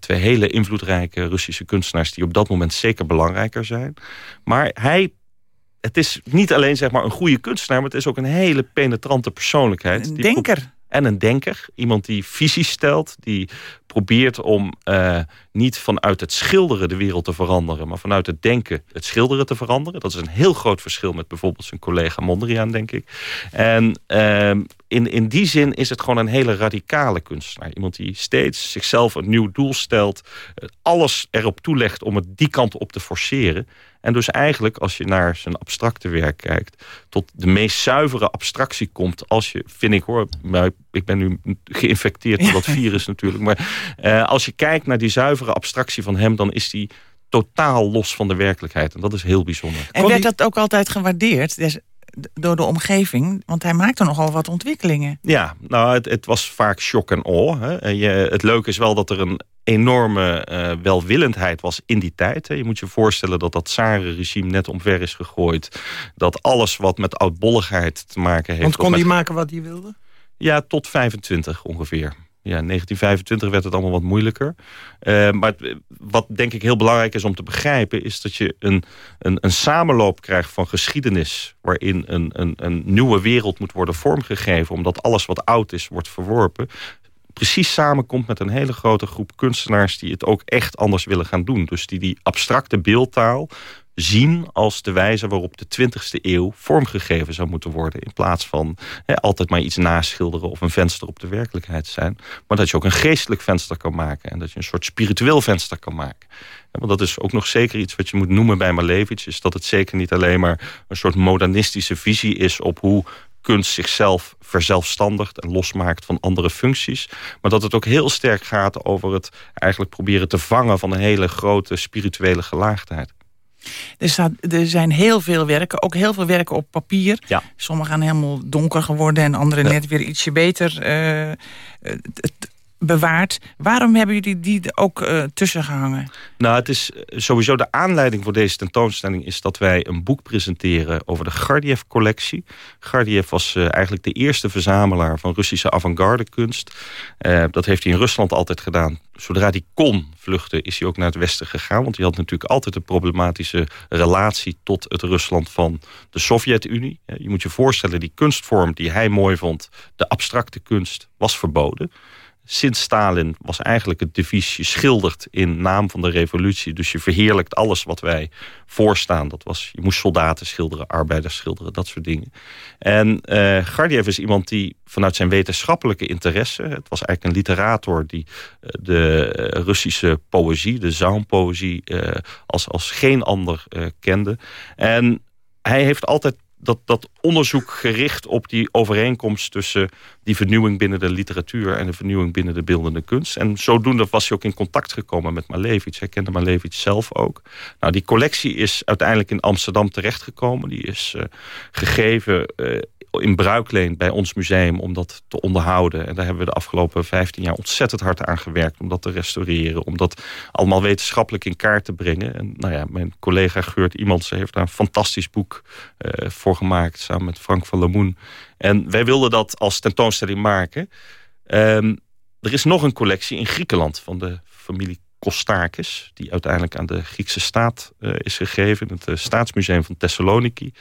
twee hele invloedrijke Russische kunstenaars... die op dat moment zeker belangrijker zijn. Maar hij het is niet alleen zeg maar, een goede kunstenaar... maar het is ook een hele penetrante persoonlijkheid. Een denker. En een denker. Iemand die visies stelt. Die probeert om uh, niet vanuit het schilderen de wereld te veranderen... maar vanuit het denken het schilderen te veranderen. Dat is een heel groot verschil met bijvoorbeeld zijn collega Mondriaan, denk ik. En uh, in, in die zin is het gewoon een hele radicale kunstenaar. Iemand die steeds zichzelf een nieuw doel stelt. Alles erop toelegt om het die kant op te forceren. En dus eigenlijk, als je naar zijn abstracte werk kijkt... tot de meest zuivere abstractie komt als je, vind ik hoor... maar ik ben nu geïnfecteerd door dat virus natuurlijk... maar uh, als je kijkt naar die zuivere abstractie van hem... dan is die totaal los van de werkelijkheid. En dat is heel bijzonder. En werd dat ook altijd gewaardeerd? Door de omgeving? Want hij maakte nogal wat ontwikkelingen. Ja, nou, het, het was vaak shock en awe. Hè. Je, het leuke is wel dat er een enorme uh, welwillendheid was in die tijd. Hè. Je moet je voorstellen dat dat Zarenregime net omver is gegooid. Dat alles wat met oudbolligheid te maken heeft... Want kon hij maken wat hij wilde? Ja, tot 25 ongeveer. Ja, 1925 werd het allemaal wat moeilijker. Uh, maar wat denk ik heel belangrijk is om te begrijpen... is dat je een, een, een samenloop krijgt van geschiedenis... waarin een, een, een nieuwe wereld moet worden vormgegeven... omdat alles wat oud is, wordt verworpen precies samenkomt met een hele grote groep kunstenaars... die het ook echt anders willen gaan doen. Dus die die abstracte beeldtaal zien als de wijze waarop de 20e eeuw vormgegeven zou moeten worden. In plaats van altijd maar iets naschilderen of een venster op de werkelijkheid zijn. Maar dat je ook een geestelijk venster kan maken. En dat je een soort spiritueel venster kan maken. want dat is ook nog zeker iets wat je moet noemen bij Malevich. Is dat het zeker niet alleen maar een soort modernistische visie is op hoe kunst zichzelf verzelfstandigt en losmaakt van andere functies. Maar dat het ook heel sterk gaat over het eigenlijk proberen te vangen van een hele grote spirituele gelaagdheid. Er, staat, er zijn heel veel werken, ook heel veel werken op papier. Ja. Sommige gaan helemaal donker geworden en andere net weer ietsje beter. Uh, bewaard. Waarom hebben jullie die ook uh, tussen gehangen? Nou, het is eh, sowieso de aanleiding voor deze tentoonstelling... is dat wij een boek presenteren over de Gardiev-collectie. Gardiev was uh, eigenlijk de eerste verzamelaar van Russische avant-garde kunst. Dat heeft hij in Rusland altijd gedaan. Zodra hij kon vluchten, is hij ook naar het westen gegaan. Want hij had natuurlijk altijd een problematische relatie... tot het Rusland van de Sovjet-Unie. Je moet je voorstellen, die kunstvorm die hij mooi vond... de abstracte kunst, was verboden sinds Stalin was eigenlijk het devies... je schildert in naam van de revolutie. Dus je verheerlijkt alles wat wij voorstaan. Dat was, je moest soldaten schilderen, arbeiders schilderen, dat soort dingen. En uh, Gardiev is iemand die vanuit zijn wetenschappelijke interesse... het was eigenlijk een literator die uh, de Russische poëzie... de zaunpoëzie als, als geen ander kende. En hij heeft altijd dat, dat onderzoek gericht op die overeenkomst tussen die vernieuwing binnen de literatuur en de vernieuwing binnen de beeldende kunst. En zodoende was hij ook in contact gekomen met Malevich. Hij kende Malevich zelf ook. Nou, die collectie is uiteindelijk in Amsterdam terechtgekomen. Die is uh, gegeven uh, in bruikleen bij ons museum om dat te onderhouden. En daar hebben we de afgelopen 15 jaar ontzettend hard aan gewerkt... om dat te restaureren, om dat allemaal wetenschappelijk in kaart te brengen. En nou ja, mijn collega Geurt Iemans heeft daar een fantastisch boek uh, voor gemaakt... samen met Frank van Lamoen. En wij wilden dat als tentoonstelling maken. Um, er is nog een collectie in Griekenland van de familie Kostakis... die uiteindelijk aan de Griekse staat uh, is gegeven... in het uh, Staatsmuseum van Thessaloniki.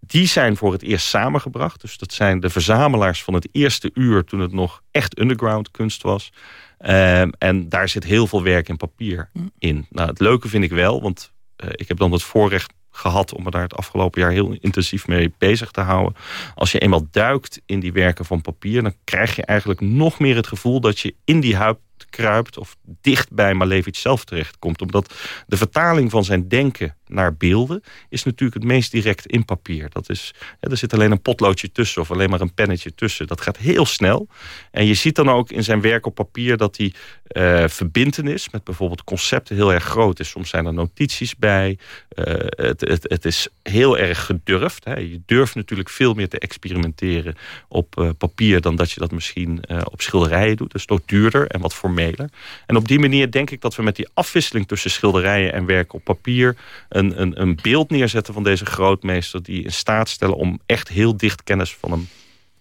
Die zijn voor het eerst samengebracht. Dus dat zijn de verzamelaars van het eerste uur... toen het nog echt underground kunst was. Uh, en daar zit heel veel werk en papier in. Nou, het leuke vind ik wel, want uh, ik heb dan het voorrecht gehad om me daar het afgelopen jaar heel intensief mee bezig te houden. Als je eenmaal duikt in die werken van papier... dan krijg je eigenlijk nog meer het gevoel dat je in die huid kruipt of dicht bij Malevich zelf terechtkomt. Omdat de vertaling van zijn denken naar beelden is natuurlijk het meest direct in papier. Dat is, er zit alleen een potloodje tussen of alleen maar een pennetje tussen. Dat gaat heel snel. En je ziet dan ook in zijn werk op papier dat die uh, verbindenis met bijvoorbeeld concepten heel erg groot is. Soms zijn er notities bij. Uh, het, het, het, is heel erg gedurfd. Hè. Je durft natuurlijk veel meer te experimenteren op uh, papier dan dat je dat misschien op schilderijen doet. Dat is toch duurder en wat formeler. En op die manier denk ik dat we met die afwisseling tussen schilderijen en werk op papier een, een, een beeld neerzetten van deze grootmeester... die in staat stellen om echt heel dicht kennis van hem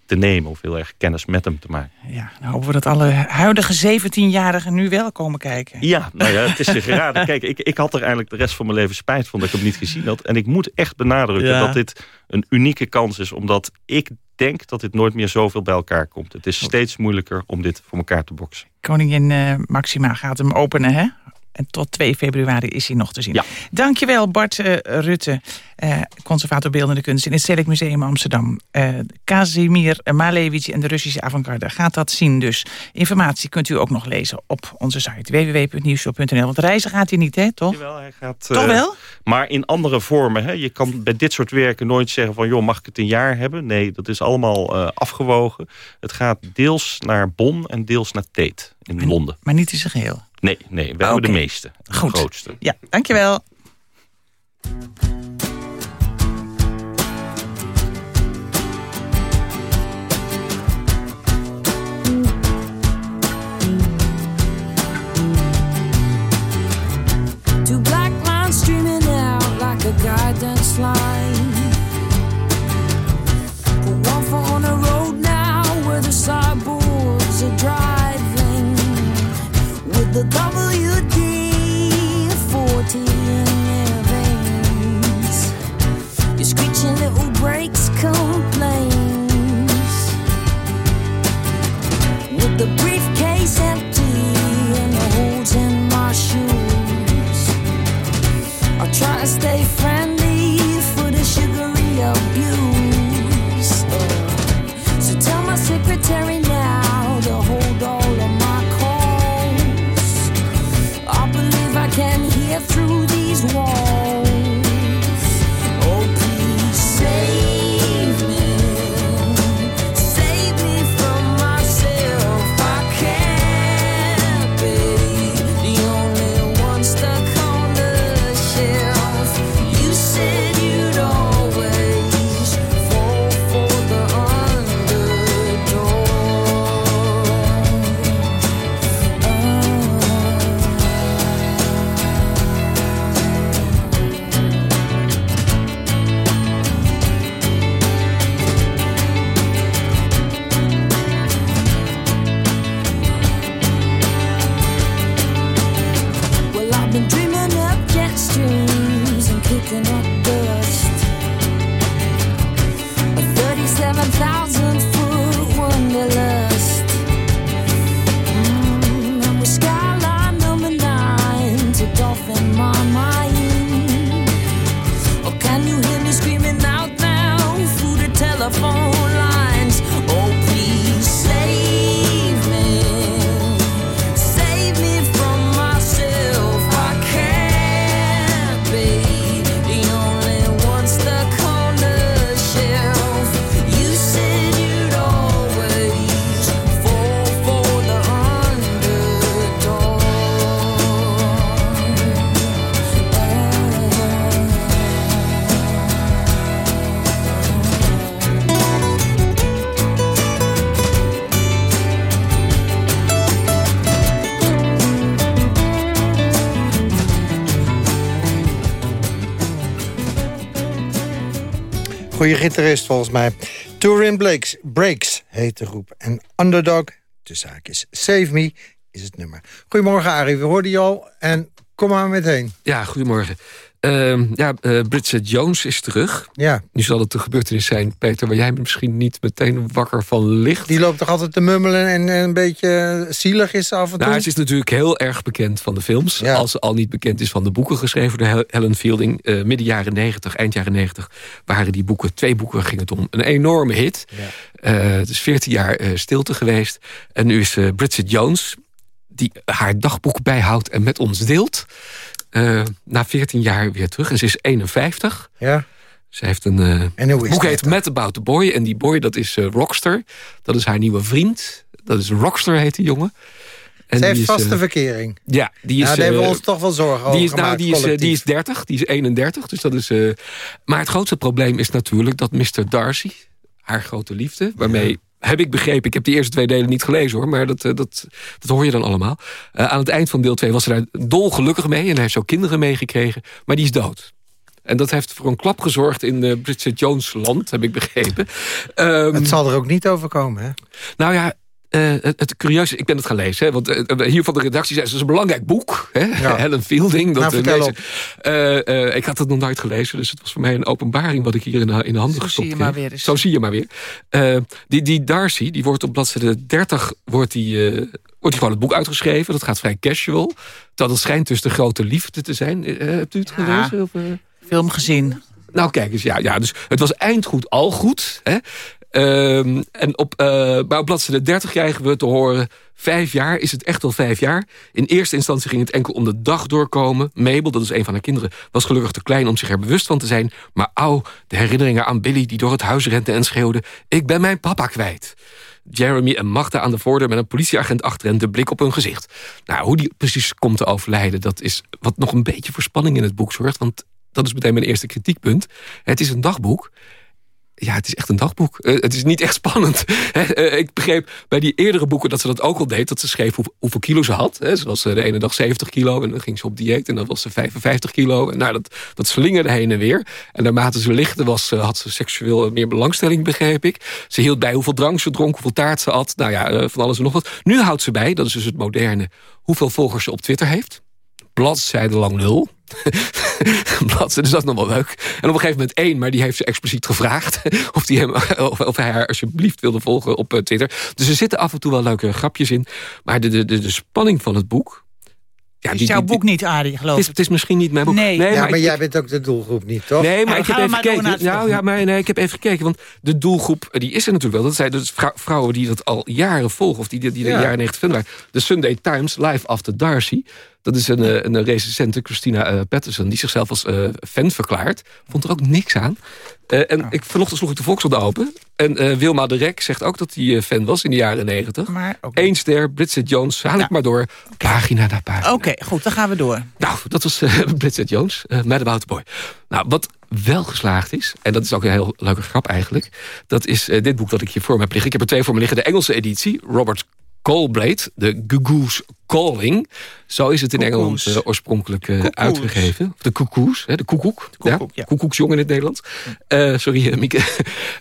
te nemen... of heel erg kennis met hem te maken. Ja, nou hopen we dat alle huidige 17-jarigen nu wel komen kijken. Ja, nou ja, het is je geraden. Kijk, ik, ik had er eigenlijk de rest van mijn leven spijt van... dat ik hem niet gezien had. En ik moet echt benadrukken ja. dat dit een unieke kans is... omdat ik denk dat dit nooit meer zoveel bij elkaar komt. Het is steeds moeilijker om dit voor elkaar te boksen. Koningin uh, Maxima gaat hem openen, hè? En tot 2 februari is hij nog te zien. Ja. Dankjewel Bart uh, Rutte, uh, conservator beeldende kunst in het Stedelijk Museum Amsterdam. Uh, Kazimir Malevich en de Russische avant-garde gaat dat zien dus. Informatie kunt u ook nog lezen op onze site www.nieuwshow.nl. Want reizen gaat hij niet, hè, toch? Jawel, hij gaat... Toch wel? Maar in andere vormen. Hè? Je kan bij dit soort werken nooit zeggen van... joh, mag ik het een jaar hebben? Nee, dat is allemaal afgewogen. Het gaat deels naar Bonn en deels naar Tate in maar, Londen. Maar niet in zijn geheel? Nee, nee we hebben okay. de meeste. De Goed. grootste. Ja, dankjewel. Goeie gitarist volgens mij. Turin Blakes, Breaks heet de groep. En Underdog, de zaak is Save Me, is het nummer. Goedemorgen Arie, we hoorden je al. En kom maar meteen. Ja, goedemorgen. Ehm, ja, eh, Bridget Jones is terug. Ja. Nu zal het een gebeurtenis zijn, Peter... waar jij misschien niet meteen wakker van ligt. Die loopt toch altijd te mummelen en en een beetje zielig is af en toe? Nou, ze is natuurlijk heel erg bekend van de films. Als ze al niet bekend is van de boeken geschreven door Hel- Helen Fielding. Eh, midden jaren 90, eind jaren 90 waren die boeken, twee boeken ging het om. Een enorme hit. Eh, het is 14 jaar eh, stilte geweest. En nu is eh, Bridget Jones, die haar dagboek bijhoudt en met ons deelt. Eh, na 14 jaar weer terug. En ze is 51. Ja. Ze heeft een En hoe is boek dat heet Met About the Boy. En die boy, dat is eh, Rockster. Dat is haar nieuwe vriend. Dat is Rockster, heet die jongen. En heeft is, vaste verkering. Ja, die is... Nou, daar hebben we ons toch wel zorgen over die is, nou, die, is, die is 30, die is 31. Dus dat is, maar het grootste probleem is natuurlijk dat Mr. Darcy, haar grote liefde, waarmee heb ik begrepen, ik heb die eerste twee delen niet gelezen hoor, maar dat, eh, dat, dat hoor je dan allemaal. Eh, aan het eind van deel 2 was ze daar dolgelukkig mee en hij heeft zo kinderen meegekregen, maar die is dood. En dat heeft voor een klap gezorgd in uh, Bridget Jones land, heb ik begrepen. Ehm, Het zal er ook niet overkomen, hè? nou ja, eh, het, het curieuze, ik ben het gaan lezen. Hè, want eh, hier van de redactie zei ze, het is een belangrijk boek. Hè? Helen Fielding. Dat, Nou, eh. Eh, eh, ik had het nog nooit gelezen, dus het was voor mij een openbaring... wat ik hier in de, in de handen Zo gestopt zie je maar weer eens. Zo zie je maar weer. Eh, die, die Darcy, die wordt op bladzijde 30... wordt die, eh, wordt gewoon het boek uitgeschreven. Dat gaat vrij casual. Dat het schijnt dus de grote liefde te zijn. Eh, hebt u het Ja. gelezen? Of, eh? Film gezien. Nou, kijk eens, ja, ja. Dus het was eindgoed al goed. Hè? Ehm, en op, eh maar op bladzijde 30 krijgen we te horen... vijf jaar, is het echt al vijf jaar? In eerste instantie ging het enkel om de dag doorkomen. Mabel, dat is een van haar kinderen, was gelukkig te klein... om zich er bewust van te zijn. Maar auw, de herinneringen aan Billy die door het huis rende en schreeuwde... ik ben mijn papa kwijt. Jeremy en Magda aan de voordeur met een politieagent achter hen... de blik op hun gezicht. Nou, hoe die precies komt te overlijden... dat is wat nog een beetje voor spanning in het boek zorgt. Want dat is meteen mijn eerste kritiekpunt. Het is een dagboek. Ja, het is echt een dagboek. Eh, het is niet echt spannend. Eh, ik begreep bij die eerdere boeken dat ze dat ook al deed. Dat ze schreef hoe- hoeveel kilo ze had. Hè. Ze was eh, de ene dag 70 kilo en dan ging ze op dieet. En dan was ze 55 kilo. En nou, dat, dat slingerde heen en weer. En naarmate ze lichter was, had ze seksueel meer belangstelling, begreep ik. Ze hield bij hoeveel drank ze dronk, hoeveel taart ze at. Nou ja, van alles en nog wat. Nu houdt ze bij, dat is dus het moderne... hoeveel volgers ze op Twitter heeft. Bladzijde lang nul. bladzijde, dus dat is nog wel leuk. En op een gegeven moment één, maar die heeft ze expliciet gevraagd... of, die hem, of, of hij haar alsjeblieft wilde volgen op eh, Twitter. Dus er zitten af en toe wel leuke grapjes in. Maar de, de, de, de spanning van het boek... Ja, Het is jouw boek niet, Arie, geloof het is, ik. het is misschien niet mijn boek. Nee. ja, maar, ik- jij bent ook de doelgroep niet, toch? Nee, maar Ja, ik heb even gekeken. het Nou ja, maar nee, ik heb even gekeken. Want de doelgroep, eh, die is er natuurlijk wel. Dat zijn dus vrou- vrouwen die dat al jaren volgen. Of die, die, die de Ja. jaren 90 fan waren. De Sunday Times, Live After Darcy. Dat is een, eh, een recensente, Christina eh, Patterson... die zichzelf als eh, fan verklaart. Vond er ook niks aan. En ik, vanochtend sloeg ik de Volkskrant open. En Wilma de Rek zegt ook dat hij fan was in de jaren 90. Maar ook Eén ster, Bridget Jones. Haal ik maar door. Pagina na pagina. Oké, goed, dan gaan we door. Nou, dat was Bridget Jones, uh, Mad About the Boy. Nou, wat wel geslaagd is, en dat is ook een heel leuke grap eigenlijk... dat is dit boek dat ik hier voor me heb liggen. Ik heb er twee voor me liggen. De Engelse editie, Robert Galbraith, de Gugu's Calling. Zo is het in Engeland eh, oorspronkelijk eh, uitgegeven. De Cuckoos, hè, de koekoek. koekoek, ja. Koekoeksjong in het Nederlands. Eh, sorry, Mieke.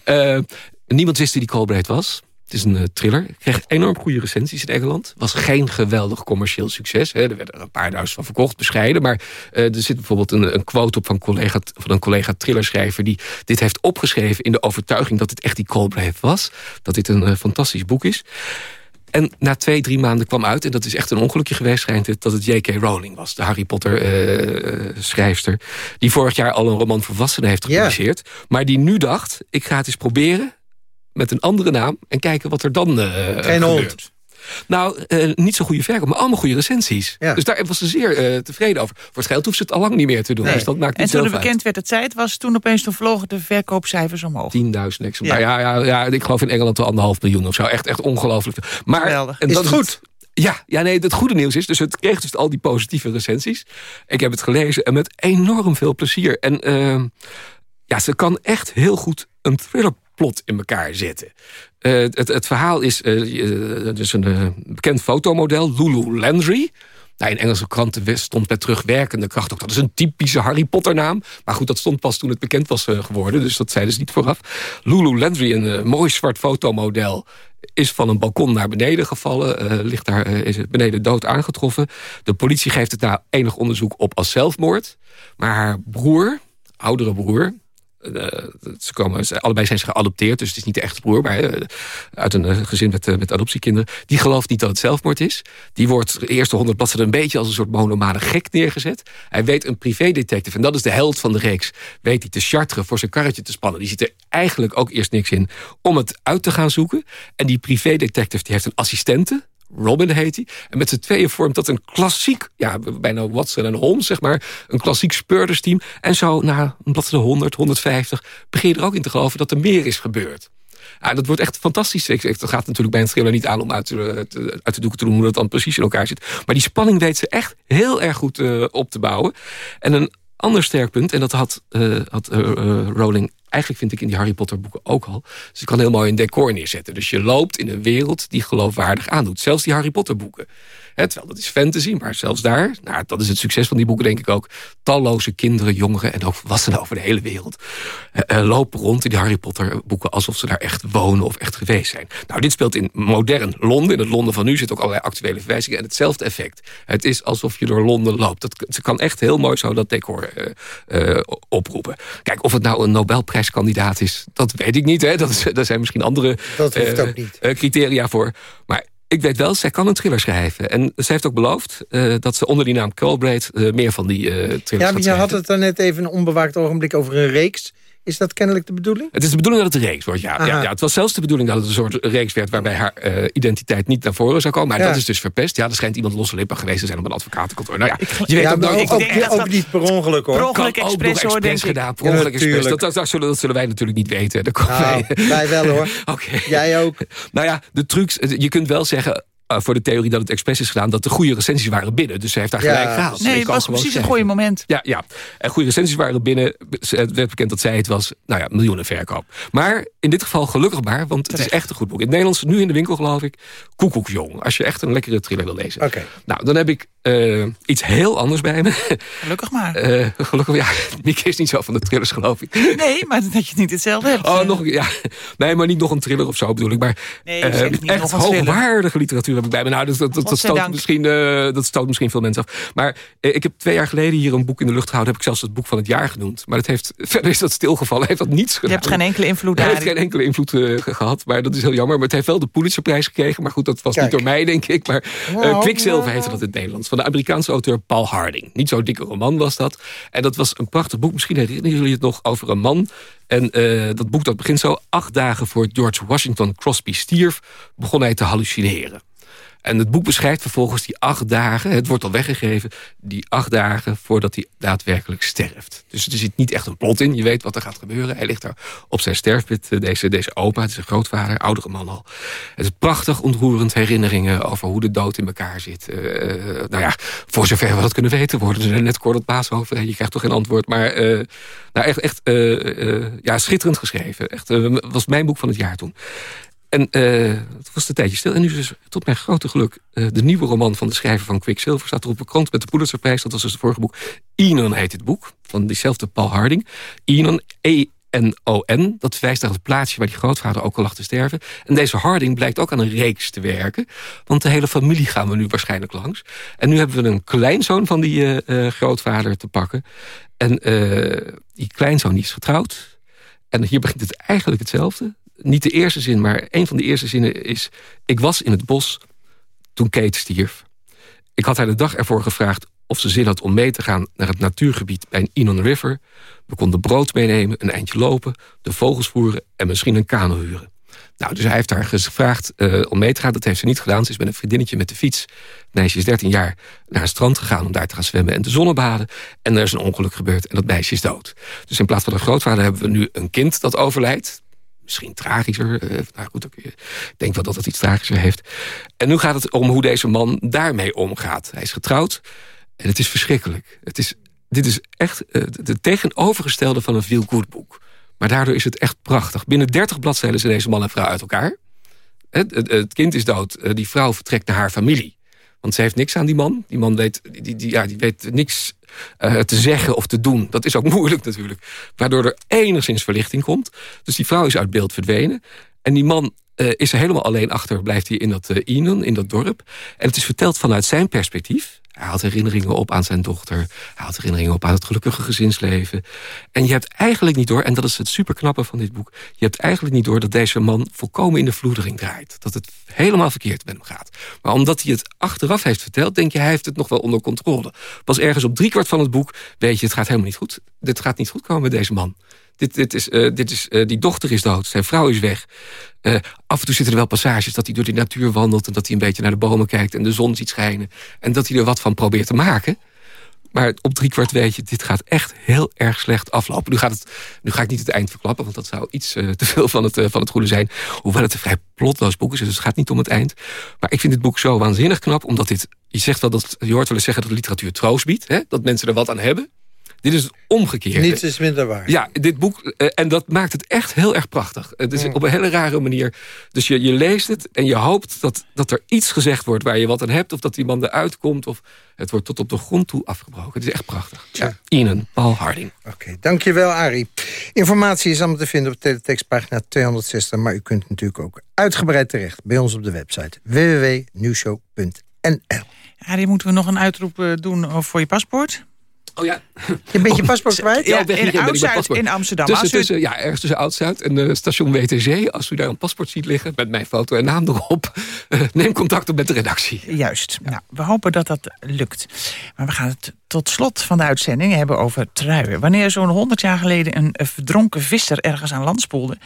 Niemand wist wie die Galbraith was. Het is een thriller. Kreeg enorm goede recensies in Engeland. Was geen geweldig commercieel succes. Hè. Er werden er een paar duizend van verkocht, bescheiden. Maar er zit bijvoorbeeld een, een quote op van, collega, van een collega thrillerschrijver... die dit heeft opgeschreven in de overtuiging dat het echt die Galbraith was. Dat dit een fantastisch boek is. En na twee, drie maanden kwam uit... en dat is echt een ongelukje geweest, schijnt het... dat het J.K. Rowling was, de Harry Potter-schrijfster... die vorig jaar al een roman voor volwassenen heeft gepubliceerd... maar die nu dacht, ik ga het eens proberen met een andere naam... en kijken wat er dan eh Geen gebeurt. hond. Nou, eh, niet zo goede verkoop, maar allemaal goede recensies. Dus daar was ze zeer eh, tevreden over. Voor het geld hoeft ze het al lang niet meer te doen. Nee. Dus dat maakt en toen er bekend werd dat zij het was, toen opeens toen vlogen de verkoopcijfers omhoog. 10.000 exemplaren. Ja. Ja, ja, ik geloof in Engeland wel anderhalf miljoen of zo. Echt, echt ongelooflijk. Maar, Geweldig. En Is dat het goed? Ja, ja, nee, het goede nieuws is, dus het kreeg dus al die positieve recensies. Ik heb het gelezen en met enorm veel plezier. En ehm, ja, ze kan echt heel goed een thrillerplot in elkaar zetten. Eh, het, het verhaal is eh, eh, dus een bekend fotomodel, Lulu Landry. Nou, in Engelse kranten stond met terugwerkende kracht ook. Dat is een typische Harry Potter naam. Maar goed, dat stond pas toen het bekend was geworden. Dus dat zeiden ze niet vooraf. Lulu Landry, een mooi zwart fotomodel... is van een balkon naar beneden gevallen. ligt daar is beneden dood aangetroffen. De politie geeft het na enig onderzoek op als zelfmoord. Maar haar broer, oudere broer... eh, ze komen, allebei zijn ze geadopteerd, dus het is niet de echte broer... maar eh, uit een eh, gezin met, met adoptiekinderen. Die gelooft niet dat het zelfmoord is. Die wordt de eerste honderd bladzijden een beetje als een soort monomane gek neergezet. Hij weet een privédetective, en dat is de held van de reeks... weet hij te charteren voor zijn karretje te spannen. Die ziet er eigenlijk ook eerst niks in om het uit te gaan zoeken. En die privédetective die heeft een assistente... Robin heet hij. En met z'n tweeën vormt dat een klassiek... ja, bijna Watson en Holmes, zeg maar... een klassiek speurdersteam. En zo na een bladzijde 100, 150... begin je er ook in te geloven dat er meer is gebeurd. Ja, dat wordt echt fantastisch. Ik, het gaat natuurlijk bij een thriller niet aan om uit, te- uit de doeken te doen... hoe dat dan precies in elkaar zit. Maar die spanning weet ze echt heel erg goed eh, op te bouwen. En een ander sterk punt, en dat had, eh, had eh, eh, Rowling eigenlijk vind ik in die Harry Potter boeken ook al. Dus je kan heel mooi een decor neerzetten. Dus je loopt in een wereld die geloofwaardig aandoet. Zelfs die Harry Potter boeken. Hè, terwijl dat is fantasy, maar zelfs daar, nou, dat is het succes van die boeken denk ik ook. Talloze kinderen, jongeren en ook volwassenen over de hele wereld eh, lopen rond in die Harry Potter boeken alsof ze daar echt wonen of echt geweest zijn. Nou, dit speelt in modern Londen. In het Londen van nu zit ook allerlei actuele verwijzingen en hetzelfde effect. Het is alsof je door Londen loopt. Dat, ze kan echt heel mooi zo dat decor eh, oproepen. Kijk, of het nou een Nobelprijskandidaat is, dat weet ik niet. Hè. Dat daar zijn misschien andere Dat hoeft ook niet. criteria voor. Maar ik weet wel, zij kan een thriller schrijven. En ze heeft ook beloofd eh, dat ze onder die naam Culbraith... eh, meer van die eh thrillers Ja, je had het dan net even een onbewaakt ogenblik over een reeks. Is dat kennelijk de bedoeling? Het is de bedoeling dat het een reeks wordt, ja. Ja, ja. Het was zelfs de bedoeling dat het een soort reeks werd... waarbij haar eh, identiteit niet naar voren zou komen. Maar Ja. dat is dus verpest. Ja, er schijnt iemand losse lippen geweest te zijn op een advocatenkantoor. Nou ja, je weet ja, ook ook, Ik- ook, ook niet per ongeluk hoor. Per ongeluk kan ook expres, nog hoor, denk expres ik. gedaan. Per Ja, ongeluk expres. Dat, dat, dat zullen, dat zullen wij natuurlijk niet weten. Daar komen Nou, wij- wij wel hoor. Oké. Jij ook. Nou ja, de trucs, je kunt wel zeggen... eh, voor de theorie dat het expres is gedaan... dat de goede recensies waren binnen. Dus ze heeft daar Ja. gelijk gehaald. Nee, Ik het was precies het zeggen. goede moment. Ja, ja. En goede recensies waren binnen. Het werd bekend dat zij het was. Nou ja, miljoenen verkoop. Maar in dit geval gelukkig maar, want het is echt een goed boek. In het Nederlands, nu in de winkel geloof ik, Koekoekjong. Als je echt een lekkere thriller wil lezen. Oké. Nou, dan heb ik eh, iets heel anders bij me. Gelukkig maar. Eh, gelukkig, ja, Mieke is niet zo van de thrillers, geloof ik. Nee, maar dat je niet hetzelfde hebt. Oh, nog, een- ja. Nee, maar niet nog een thriller of zo bedoel ik. Maar Nee, eh, niet echt nog een thriller. hoogwaardige literatuur heb ik bij me. Nou, dat, dat, dat, dat, stoot misschien, eh, dat stoot misschien veel mensen af. Maar eh, ik heb twee jaar geleden hier een boek in de lucht gehouden. Heb ik zelfs het boek van het jaar genoemd. Maar dat heeft, verder is dat stilgevallen. Heeft dat niets gedaan. Je hebt geen enkele invloed Het heeft geen enkele invloed eh, ge- gehad. Maar dat is heel jammer. Maar het heeft wel de Pulitzerprijs gekregen. Maar goed, dat was niet door mij, denk ik. Maar Quicksilver nou. heette dat in het Nederlands. Van de Amerikaanse auteur Paul Harding. Niet zo'n dikke roman was dat. En dat was een prachtig boek. Misschien herinneren jullie het nog over een man. En eh, dat boek dat begint zo. Acht dagen voor George Washington Crosby stierf... begon hij te hallucineren. En het boek beschrijft vervolgens die acht dagen... het wordt al weggegeven, die acht dagen voordat hij daadwerkelijk sterft. Dus er zit niet echt een plot in, je weet wat er gaat gebeuren. Hij ligt daar op zijn sterfbed, eh, deze, deze opa, een grootvader, oudere man al. Het is prachtig ontroerend herinneringen over hoe de dood in elkaar zit. Eh, nou ja, voor zover we dat kunnen weten, worden er net kort baas over. Je krijgt toch geen antwoord, maar nou echt, echt ja, schitterend geschreven. Echt, was mijn boek van het jaar toen. En eh, het was een tijdje stil. En nu is dus tot mijn grote geluk eh, de nieuwe roman van de schrijver van Quicksilver... staat er op een krant met de Pulitzerprijs. Dat was dus het vorige boek. Enon heet het boek, van diezelfde Paul Harding. Enon, E-N-O-N. Dat verwijst naar het plaatsje waar die grootvader ook al lag te sterven. En deze Harding blijkt ook aan een reeks te werken. Want de hele familie gaan we nu waarschijnlijk langs. En nu hebben we een kleinzoon van die eh, grootvader te pakken. En die kleinzoon is getrouwd. En hier begint het eigenlijk hetzelfde. Niet de eerste zin, maar een van de eerste zinnen is... Ik was in het bos toen Kate stierf. Ik had haar de dag ervoor gevraagd of ze zin had om mee te gaan... naar het natuurgebied bij Inon River. We konden brood meenemen, een eindje lopen... de vogels voeren en misschien een kano huren. Nou, dus hij heeft haar gevraagd eh, om mee te gaan. Dat heeft ze niet gedaan. Ze is met een vriendinnetje met de fiets. Meisje is 13 jaar naar het strand gegaan... om daar te gaan zwemmen en te zonnebaden. En er is een ongeluk gebeurd en dat meisje is dood. Dus in plaats van een grootvader hebben we nu een kind dat overlijdt misschien tragischer. eh, nou goed, ik denk wel dat het iets tragischer heeft. En nu gaat het om hoe deze man daarmee omgaat. Hij is getrouwd en het is verschrikkelijk. Het is, dit is echt eh, de tegenovergestelde van een feel-good boek. Maar daardoor is het echt prachtig. Binnen 30 bladzijden zijn deze man en vrouw uit elkaar. Het, kind is dood. Eh, Die vrouw vertrekt naar haar familie. Want ze heeft niks aan die man. Die man weet, die, ja, die weet niks eh, te zeggen of te doen. Dat is ook moeilijk natuurlijk. Waardoor er enigszins verlichting komt. Dus die vrouw is uit beeld verdwenen. En die man eh, is er helemaal alleen achter. Blijft hij in dat uh, Enon, in dat dorp. En het is verteld vanuit zijn perspectief. Hij had herinneringen op aan zijn dochter. Hij had herinneringen op aan het gelukkige gezinsleven. En je hebt eigenlijk niet door, en dat is het superknappe van dit boek... je hebt eigenlijk niet door dat deze man volkomen in de vloedering draait. Dat het helemaal verkeerd met hem gaat. Maar omdat hij het achteraf heeft verteld... denk je, hij heeft het nog wel onder controle. Pas ergens op driekwart van het boek weet je... het gaat helemaal niet goed. Dit gaat niet goed komen met deze man. Dit, dit is, uh, dit is, uh, die dochter is dood, zijn vrouw is weg. Uh, af en toe zitten er wel passages dat hij door de natuur wandelt... en dat hij een beetje naar de bomen kijkt en de zon ziet schijnen... en dat hij er wat van probeert te maken. Maar op driekwart weet je, dit gaat echt heel erg slecht aflopen. Nu, gaat het, nu ga ik niet het eind verklappen, want dat zou iets te veel van het, van het goede zijn. Hoewel het een vrij plotloos boek is, dus het gaat niet om het eind. Maar ik vind dit boek zo waanzinnig knap, omdat dit... Je, zegt wel dat, je hoort wel eens zeggen dat literatuur troost biedt. Hè? Dat mensen er wat aan hebben. Dit is het omgekeerde. Niets is minder waar. Ja, dit boek, uh, en dat maakt het echt heel erg prachtig. Het is mm. op een hele rare manier. Dus je, je leest het en je hoopt dat, dat er iets gezegd wordt... waar je wat aan hebt, of dat die man eruit komt... of het wordt tot op de grond toe afgebroken. Het is echt prachtig. Ja. Ian, Paul Harding. Oké, okay, dankjewel Arie. Informatie is allemaal te vinden op teletextpagina 260... maar u kunt natuurlijk ook uitgebreid terecht bij ons op de website www.nieuwshow.nl. Arie, moeten we nog een uitroep uh, doen voor je paspoort? Oh ja. Je bent je paspoort kwijt? Ja, ja in Oud-Zuid in Amsterdam. Tussen, tussen, ja, ergens tussen Oud-Zuid en uh, station WTC. Als u daar een paspoort ziet liggen met mijn foto en naam erop... Uh, neem contact op met de redactie. Juist. Ja. Nou, we hopen dat dat lukt. Maar we gaan het tot slot van de uitzending hebben over truien. Wanneer zo'n 100 jaar geleden een verdronken visser ergens aan land spoelde...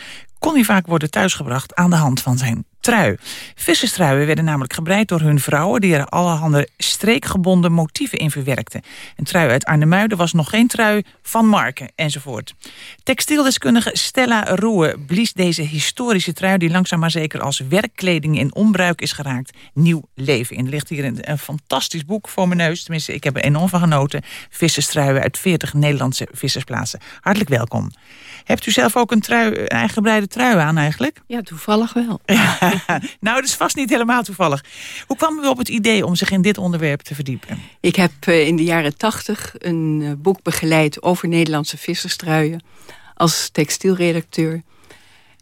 kon hij vaak worden thuisgebracht aan de hand van zijn trui. Visserstruien werden namelijk gebreid door hun vrouwen... die er allerhande streekgebonden motieven in verwerkten. Een trui uit Arnhemuiden was nog geen trui van Marken, enzovoort. Textieldeskundige Stella Roe blies deze historische trui... die langzaam maar zeker als werkkleding in onbruik is geraakt... nieuw leven in. Er ligt hier een, een fantastisch boek voor mijn neus. Tenminste, ik heb er enorm van genoten. Visserstruien uit 40 Nederlandse vissersplaatsen. Hartelijk welkom. Hebt u zelf ook een, trui, een eigen gebreide trui aan eigenlijk? Ja, toevallig wel. nou, dat is vast niet helemaal toevallig. Hoe kwam u op het idee om zich in dit onderwerp te verdiepen? Ik heb eh, in de jaren tachtig een eh, boek begeleid over Nederlandse visserstruien als textielredacteur.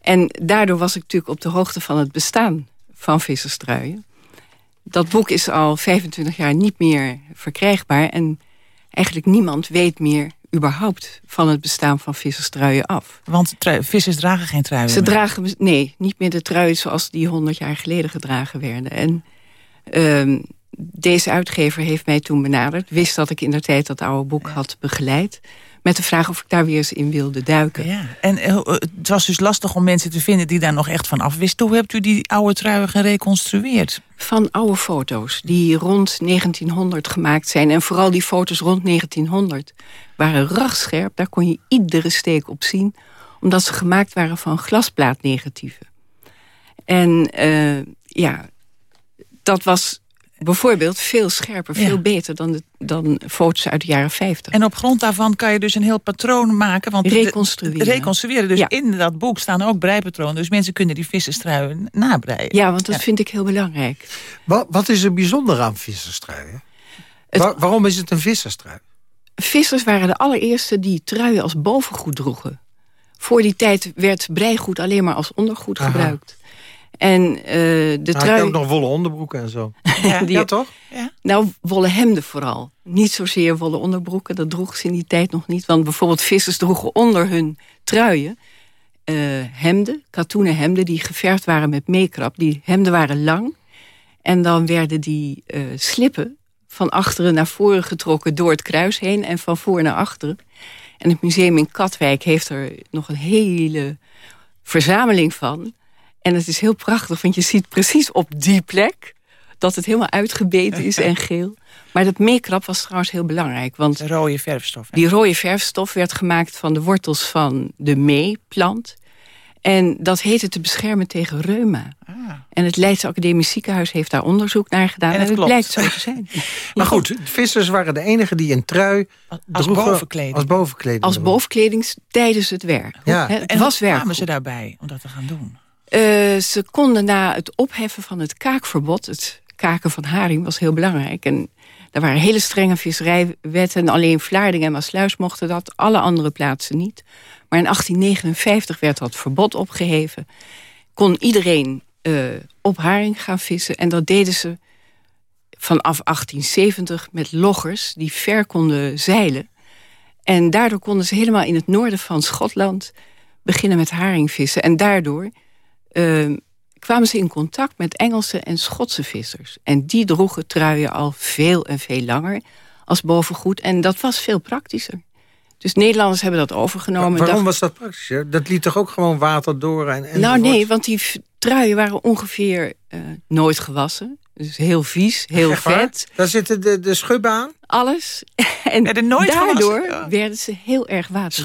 En daardoor was ik natuurlijk op de hoogte van het bestaan van visserstruien. Dat boek is al 25 jaar niet meer verkrijgbaar en eigenlijk niemand weet meer überhaupt van het bestaan van visserstruien af. Want trui, vissers dragen geen truien Ze dragen, nee, niet meer de truien zoals die 100 jaar geleden gedragen werden. En uh, deze uitgever heeft mij toen benaderd. Wist dat ik in de tijd dat oude boek had begeleid. Met de vraag of ik daar weer eens in wilde duiken. Ja. En uh, het was dus lastig om mensen te vinden die daar nog echt van afwisten. Hoe hebt u die oude truien gereconstrueerd? Van oude foto's die rond 1900 gemaakt zijn. En vooral die foto's rond 1900 waren rachtscherp. Daar kon je iedere steek op zien. Omdat ze gemaakt waren van glasplaatnegatieven. En uh, ja, dat was bijvoorbeeld veel scherper, veel ja. beter dan, de, dan foto's uit de jaren 50. En op grond daarvan kan je dus een heel patroon maken. Want reconstrueren. De, reconstrueren. Dus ja. in dat boek staan ook breipatronen. Dus mensen kunnen die visserstruien nabreien. Ja, want dat ja. vind ik heel belangrijk. Wat, wat is er bijzonder aan visserstruien? Het, Waar, waarom is het een visserstrui? Vissers waren de allereerste die truien als bovengoed droegen. Voor die tijd werd breigoed alleen maar als ondergoed Aha. gebruikt. En uh, de nou, trui... ook nog wollen onderbroeken en zo. ja, die... ja, toch? Ja. Nou, wollen hemden vooral. Niet zozeer wollen onderbroeken, dat droegen ze in die tijd nog niet. Want bijvoorbeeld vissers droegen onder hun truien... Uh, hemden, katoenen hemden, die geverfd waren met meekrap. Die hemden waren lang. En dan werden die uh, slippen van achteren naar voren getrokken door het kruis heen... en van voor naar achteren. En het museum in Katwijk heeft er nog een hele verzameling van... En het is heel prachtig, want je ziet precies op die plek... dat het helemaal uitgebeten is en geel. Maar dat meekrap was trouwens heel belangrijk. Want de rode verfstof. Hè? Die rode verfstof werd gemaakt van de wortels van de meeplant. En dat heette te beschermen tegen reuma. Ah. En het Leidse Academisch Ziekenhuis heeft daar onderzoek naar gedaan. En het, en het blijkt zo te zijn. maar goed, vissers waren de enigen die een trui als bovenkleding. Als bovenkleding, als bovenkleding tijdens het werk. Ja. Het en was werk. kwamen ze daarbij om dat te gaan doen? Uh, ze konden na het opheffen van het kaakverbod... het kaken van haring was heel belangrijk. En er waren hele strenge visserijwetten. Alleen Vlaardingen en Maasluis mochten dat. Alle andere plaatsen niet. Maar in 1859 werd dat verbod opgeheven. Kon iedereen uh, op haring gaan vissen. En dat deden ze vanaf 1870 met loggers... die ver konden zeilen. En daardoor konden ze helemaal in het noorden van Schotland... beginnen met haringvissen. En daardoor... Uh, kwamen ze in contact met Engelse en Schotse vissers. En die droegen truien al veel en veel langer als bovengoed. En dat was veel praktischer. Dus Nederlanders hebben dat overgenomen. Maar waarom was dat praktischer? Dat liet toch ook gewoon water door? En, en nou nee, want die truien waren ongeveer uh, nooit gewassen. Dus heel vies, heel Echt vet. Waar? Daar zitten de, de schubben aan? Alles. en nooit daardoor gewassen, ja. werden ze heel erg water.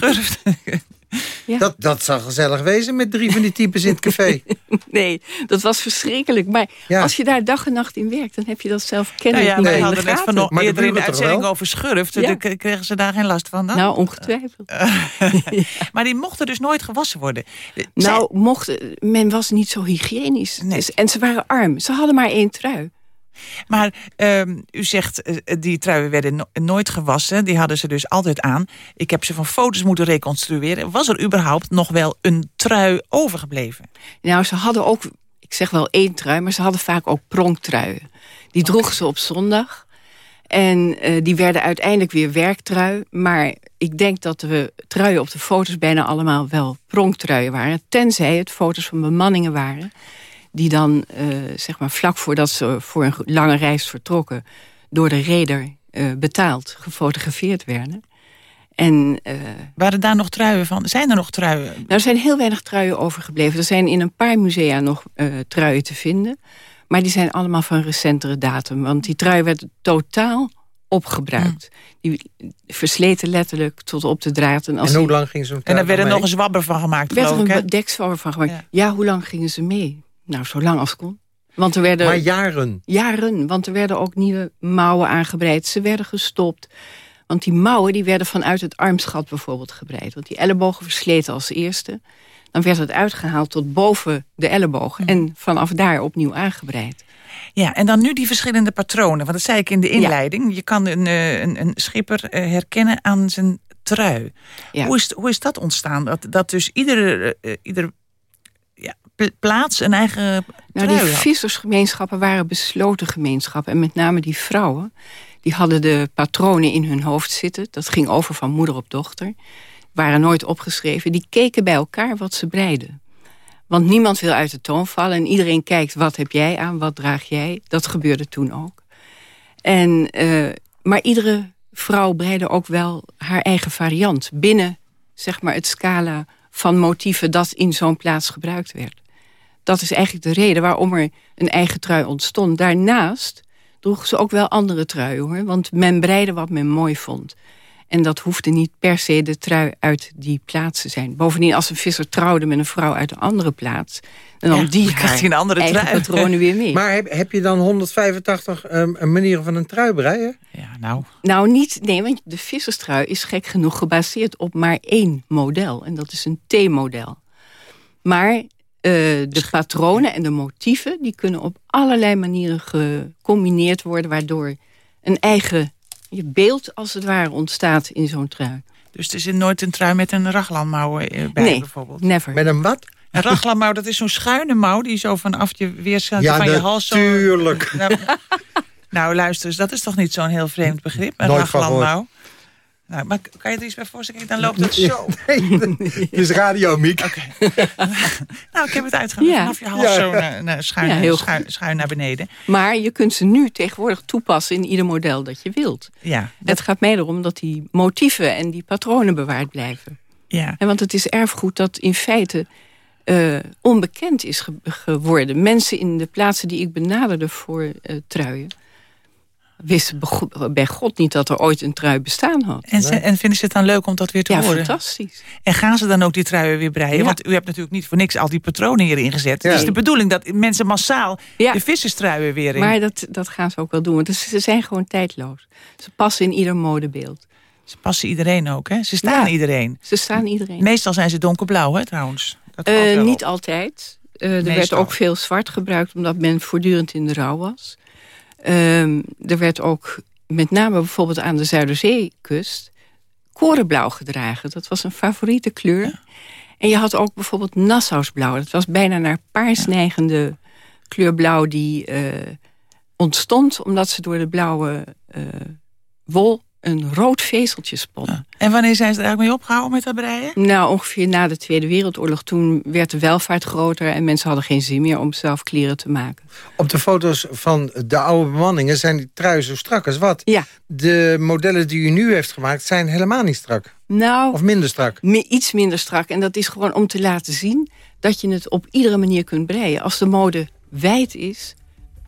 Ja. Dat, dat zou gezellig wezen met drie van die types in het café. nee, dat was verschrikkelijk. Maar ja. als je daar dag en nacht in werkt, dan heb je dat zelf kennen. Nou ja, nee, we hadden net van maar eerder in de uitzending wel? over schurft. Ja. Kregen ze daar geen last van dan? Nou, ongetwijfeld. maar die mochten dus nooit gewassen worden. Nou, mocht, men was niet zo hygiënisch. Nee. Dus, en ze waren arm. Ze hadden maar één trui. Maar um, u zegt, uh, die truien werden no nooit gewassen. Die hadden ze dus altijd aan. Ik heb ze van foto's moeten reconstrueren. Was er überhaupt nog wel een trui overgebleven? Nou, ze hadden ook, ik zeg wel één trui... maar ze hadden vaak ook pronktruien. Die droegen okay. ze op zondag. En uh, die werden uiteindelijk weer werktrui. Maar ik denk dat de truien op de foto's bijna allemaal wel pronktruien waren. Tenzij het foto's van bemanningen waren die dan, uh, zeg maar vlak voordat ze voor een lange reis vertrokken... door de reder uh, betaald gefotografeerd werden. En, eh, Waren daar nog truien van? Zijn er nog truien? nou, er zijn heel weinig truien overgebleven. Er zijn in een paar musea nog eh, truien te vinden. Maar die zijn allemaal van recentere datum. Want die trui werd totaal opgebruikt. Die versleten letterlijk tot op de draad. als En hoe lang ging zo'n En daar werd er mee? nog een zwabber van gemaakt, werd er ik, hè? een deksel van gemaakt. Ja. hoe lang gingen ze mee? Nou, zo lang als kon. Want er werden... Maar jaren. Jaren, want er werden ook nieuwe mouwen aangebreid. Ze werden gestopt. Want die mouwen die werden vanuit het armsgat bijvoorbeeld gebreid. Want die ellebogen versleten als eerste. Dan werd het uitgehaald tot boven de ellebogen. En vanaf daar opnieuw aangebreid. Ja, en dan nu die verschillende patronen. Want dat zei ik in de inleiding. Je kan een, eh, een, een schipper eh, herkennen aan zijn trui. Ja. Hoe, is, hoe is dat ontstaan? Dat, dat dus iedere, eh, pl- plaats een eigen Nou, die vissersgemeenschappen waren besloten gemeenschappen. En met name die vrouwen, die hadden de patronen in hun hoofd zitten. Dat ging over van moeder op dochter. Waren nooit opgeschreven. Die keken bij elkaar wat ze breiden. Want niemand wil uit de toon vallen. En iedereen kijkt, wat heb jij aan, wat draag jij? Dat gebeurde toen ook. En, eh, maar iedere vrouw breidde ook wel haar eigen variant. Binnen zeg maar, het scala van motieven dat in zo'n plaats gebruikt werd. Dat is eigenlijk de reden waarom er een eigen trui ontstond. Daarnaast droegen ze ook wel andere truien, hoor. Want men breidde wat men mooi vond. En dat hoefde niet per se de trui uit die plaats te zijn. Bovendien, als een visser trouwde met een vrouw uit een andere plaats... dan Ja, die krijgt hij een andere trui. patronen weer mee. Maar heb, heb je dan 185 um, manieren van een trui breien? Ja, nou... Nou, niet, nee, want de visserstrui is gek genoeg gebaseerd op maar één model. En dat is een T-model. Maar eh, de patronen en de motieven... die kunnen op allerlei manieren gecombineerd worden... waardoor een eigen je beeld, als het ware, ontstaat in zo'n trui. Dus er zit nooit een trui met een raglanmouw eh, bij nee, bijvoorbeeld? never. Met een wat? Een raglanmouw, dat is zo'n schuine mouw... die zo vanaf je weerskant Ja, van je hals... Zo, natuurlijk. nou, nou, luister eens, dat is toch niet zo'n heel vreemd begrip? Een Nooit raglanmouw. Nou, maar kan je er iets bij voorstellen? Dan loopt het zo. Nee, het is radio, Miek. Nou, ik heb het uitgehaald. Ja. Vanaf je hals Ja. zo naar, naar schuin, Ja, heel schuin, schuin naar beneden. Maar je kunt ze nu tegenwoordig toepassen in ieder model dat je wilt. Ja, Het gaat mij erom dat die motieven en die patronen bewaard blijven. ja. En want het is erfgoed dat in feite eh, onbekend is ge- geworden. Mensen in de plaatsen die ik benaderde voor eh, truien... wisten bij God niet dat er ooit een trui bestaan had. En, ze- en vinden ze het dan leuk om dat weer te ja, horen? fantastisch. En gaan ze dan ook die truien weer breien? Ja. Want u hebt natuurlijk niet voor niks al die patronen hierin gezet. Ja. Het is de bedoeling dat mensen massaal Ja. de visserstruien weer in... Maar dat, dat gaan ze ook wel doen. Want ze zijn gewoon tijdloos. Ze passen in ieder modebeeld. Ze passen iedereen ook, hè? Ze staan Ja. iedereen. Ze staan iedereen. Meestal zijn ze donkerblauw, hè, trouwens. Dat Eh, niet op. altijd. Eh, er werd ook veel zwart gebruikt, omdat men voortdurend in de rouw was. Ehm, er werd ook, met name bijvoorbeeld aan de Zuiderzeekust... korenblauw gedragen. Dat was een favoriete kleur. En je had ook bijvoorbeeld Nassausblauw. Dat was bijna naar paars neigende kleur blauw... die eh, ontstond omdat ze door de blauwe eh, wol een rood vezeltje sponnen. En wanneer zijn ze er eigenlijk mee opgehouden met dat breien? Nou, ongeveer na de Tweede Wereldoorlog. Toen werd de welvaart groter en mensen hadden geen zin meer om zelf kleren te maken. Op de foto's van de oude bemanningen zijn die truien zo strak als wat. Ja. De modellen die u nu heeft gemaakt zijn helemaal niet strak. Nou, Of minder strak. iets minder strak. En dat is gewoon om te laten zien dat je het op iedere manier kunt breien. Als de mode wijd is,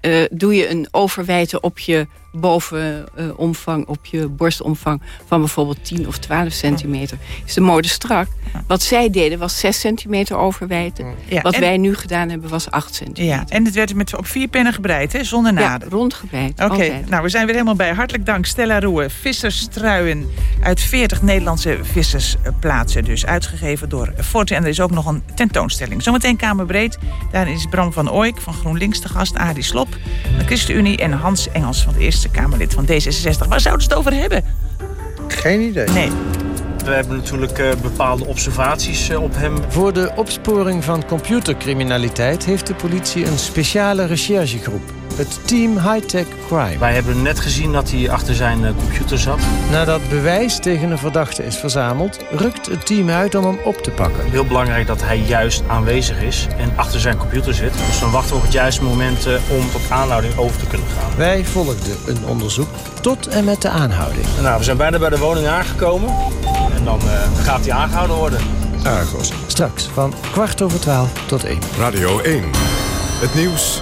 eh, doe je een overwijte op je bovenomvang, op je borstomvang van bijvoorbeeld 10 of 12 centimeter. Is de mode strak. Wat zij deden was 6 centimeter overwijten. Ja, Wat wij nu gedaan hebben was 8 centimeter. Ja, en het werd met, op vier pennen gebreid, hè? Zonder Ja, naden. rondgebreid. Oké, nou we zijn weer helemaal bij. Hartelijk dank Stella Roe. Visserstruien uit 40 Nederlandse vissersplaatsen. Dus uitgegeven door Forte. En er is ook nog een tentoonstelling. Zometeen Kamerbreed. Daarin is Bram van Ooyk van GroenLinks de gast. Arie Slop van de ChristenUnie. En Hans Engels van de Eerste Kamerlid van D66. Waar zouden ze het over hebben? Geen idee. Nee. We hebben natuurlijk eh, bepaalde observaties eh, op hem. Voor de opsporing van computercriminaliteit heeft de politie een speciale recherchegroep. Het Team High-Tech Crime. Wij hebben net gezien dat hij achter zijn eh, computer zat. Nadat bewijs tegen een verdachte is verzameld, rukt het team uit om hem op te pakken. Heel belangrijk dat hij juist aanwezig is en achter zijn computer zit. Dus dan wachten we op het juiste moment eh, om tot aanhouding over te kunnen gaan. Wij volgden een onderzoek tot en met de aanhouding. Nou, we zijn bijna bij de woning aangekomen. dan eh, gaat hij aangehouden worden. Argos. Straks van kwart over twaalf tot één. Radio 1. Het nieuws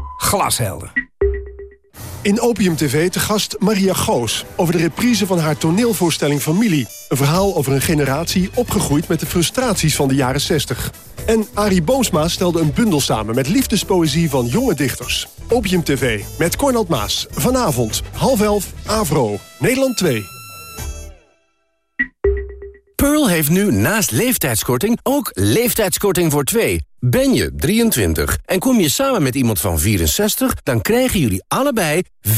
Glashelder. In Opium TV te gast Maria Goos over de reprise van haar toneelvoorstelling Familie. Een verhaal over een generatie opgegroeid met de frustraties van de jaren 60. En Arie Boomsma stelde een bundel samen met liefdespoëzie van jonge dichters. Opium TV met Cornald Maas. Vanavond, half elf, Avro, Nederland 2. Pearl heeft nu naast leeftijdskorting ook leeftijdskorting voor twee. Ben je 23 en kom je samen met iemand van 64... dan krijgen jullie allebei 64%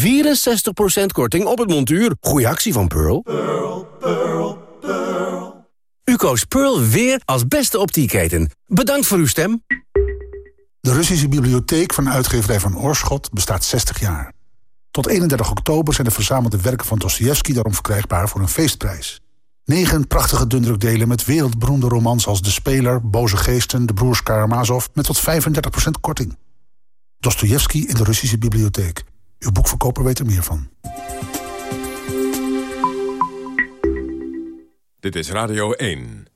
korting op het montuur. Goeie actie van Pearl. U koos Pearl weer als beste optieketen. Bedankt voor uw stem. De Russische bibliotheek van uitgeverij van Oorschot bestaat 60 jaar. Tot 31 oktober zijn de verzamelde werken van Dostoevsky daarom verkrijgbaar voor een feestprijs. Negen prachtige dundrukdelen met wereldberoemde romans als De Speler, Boze Geesten, De Broers Karamazov met tot 35% korting. Dostoevsky in de Russische bibliotheek. Uw boekverkoper weet er meer van. Dit is Radio 1.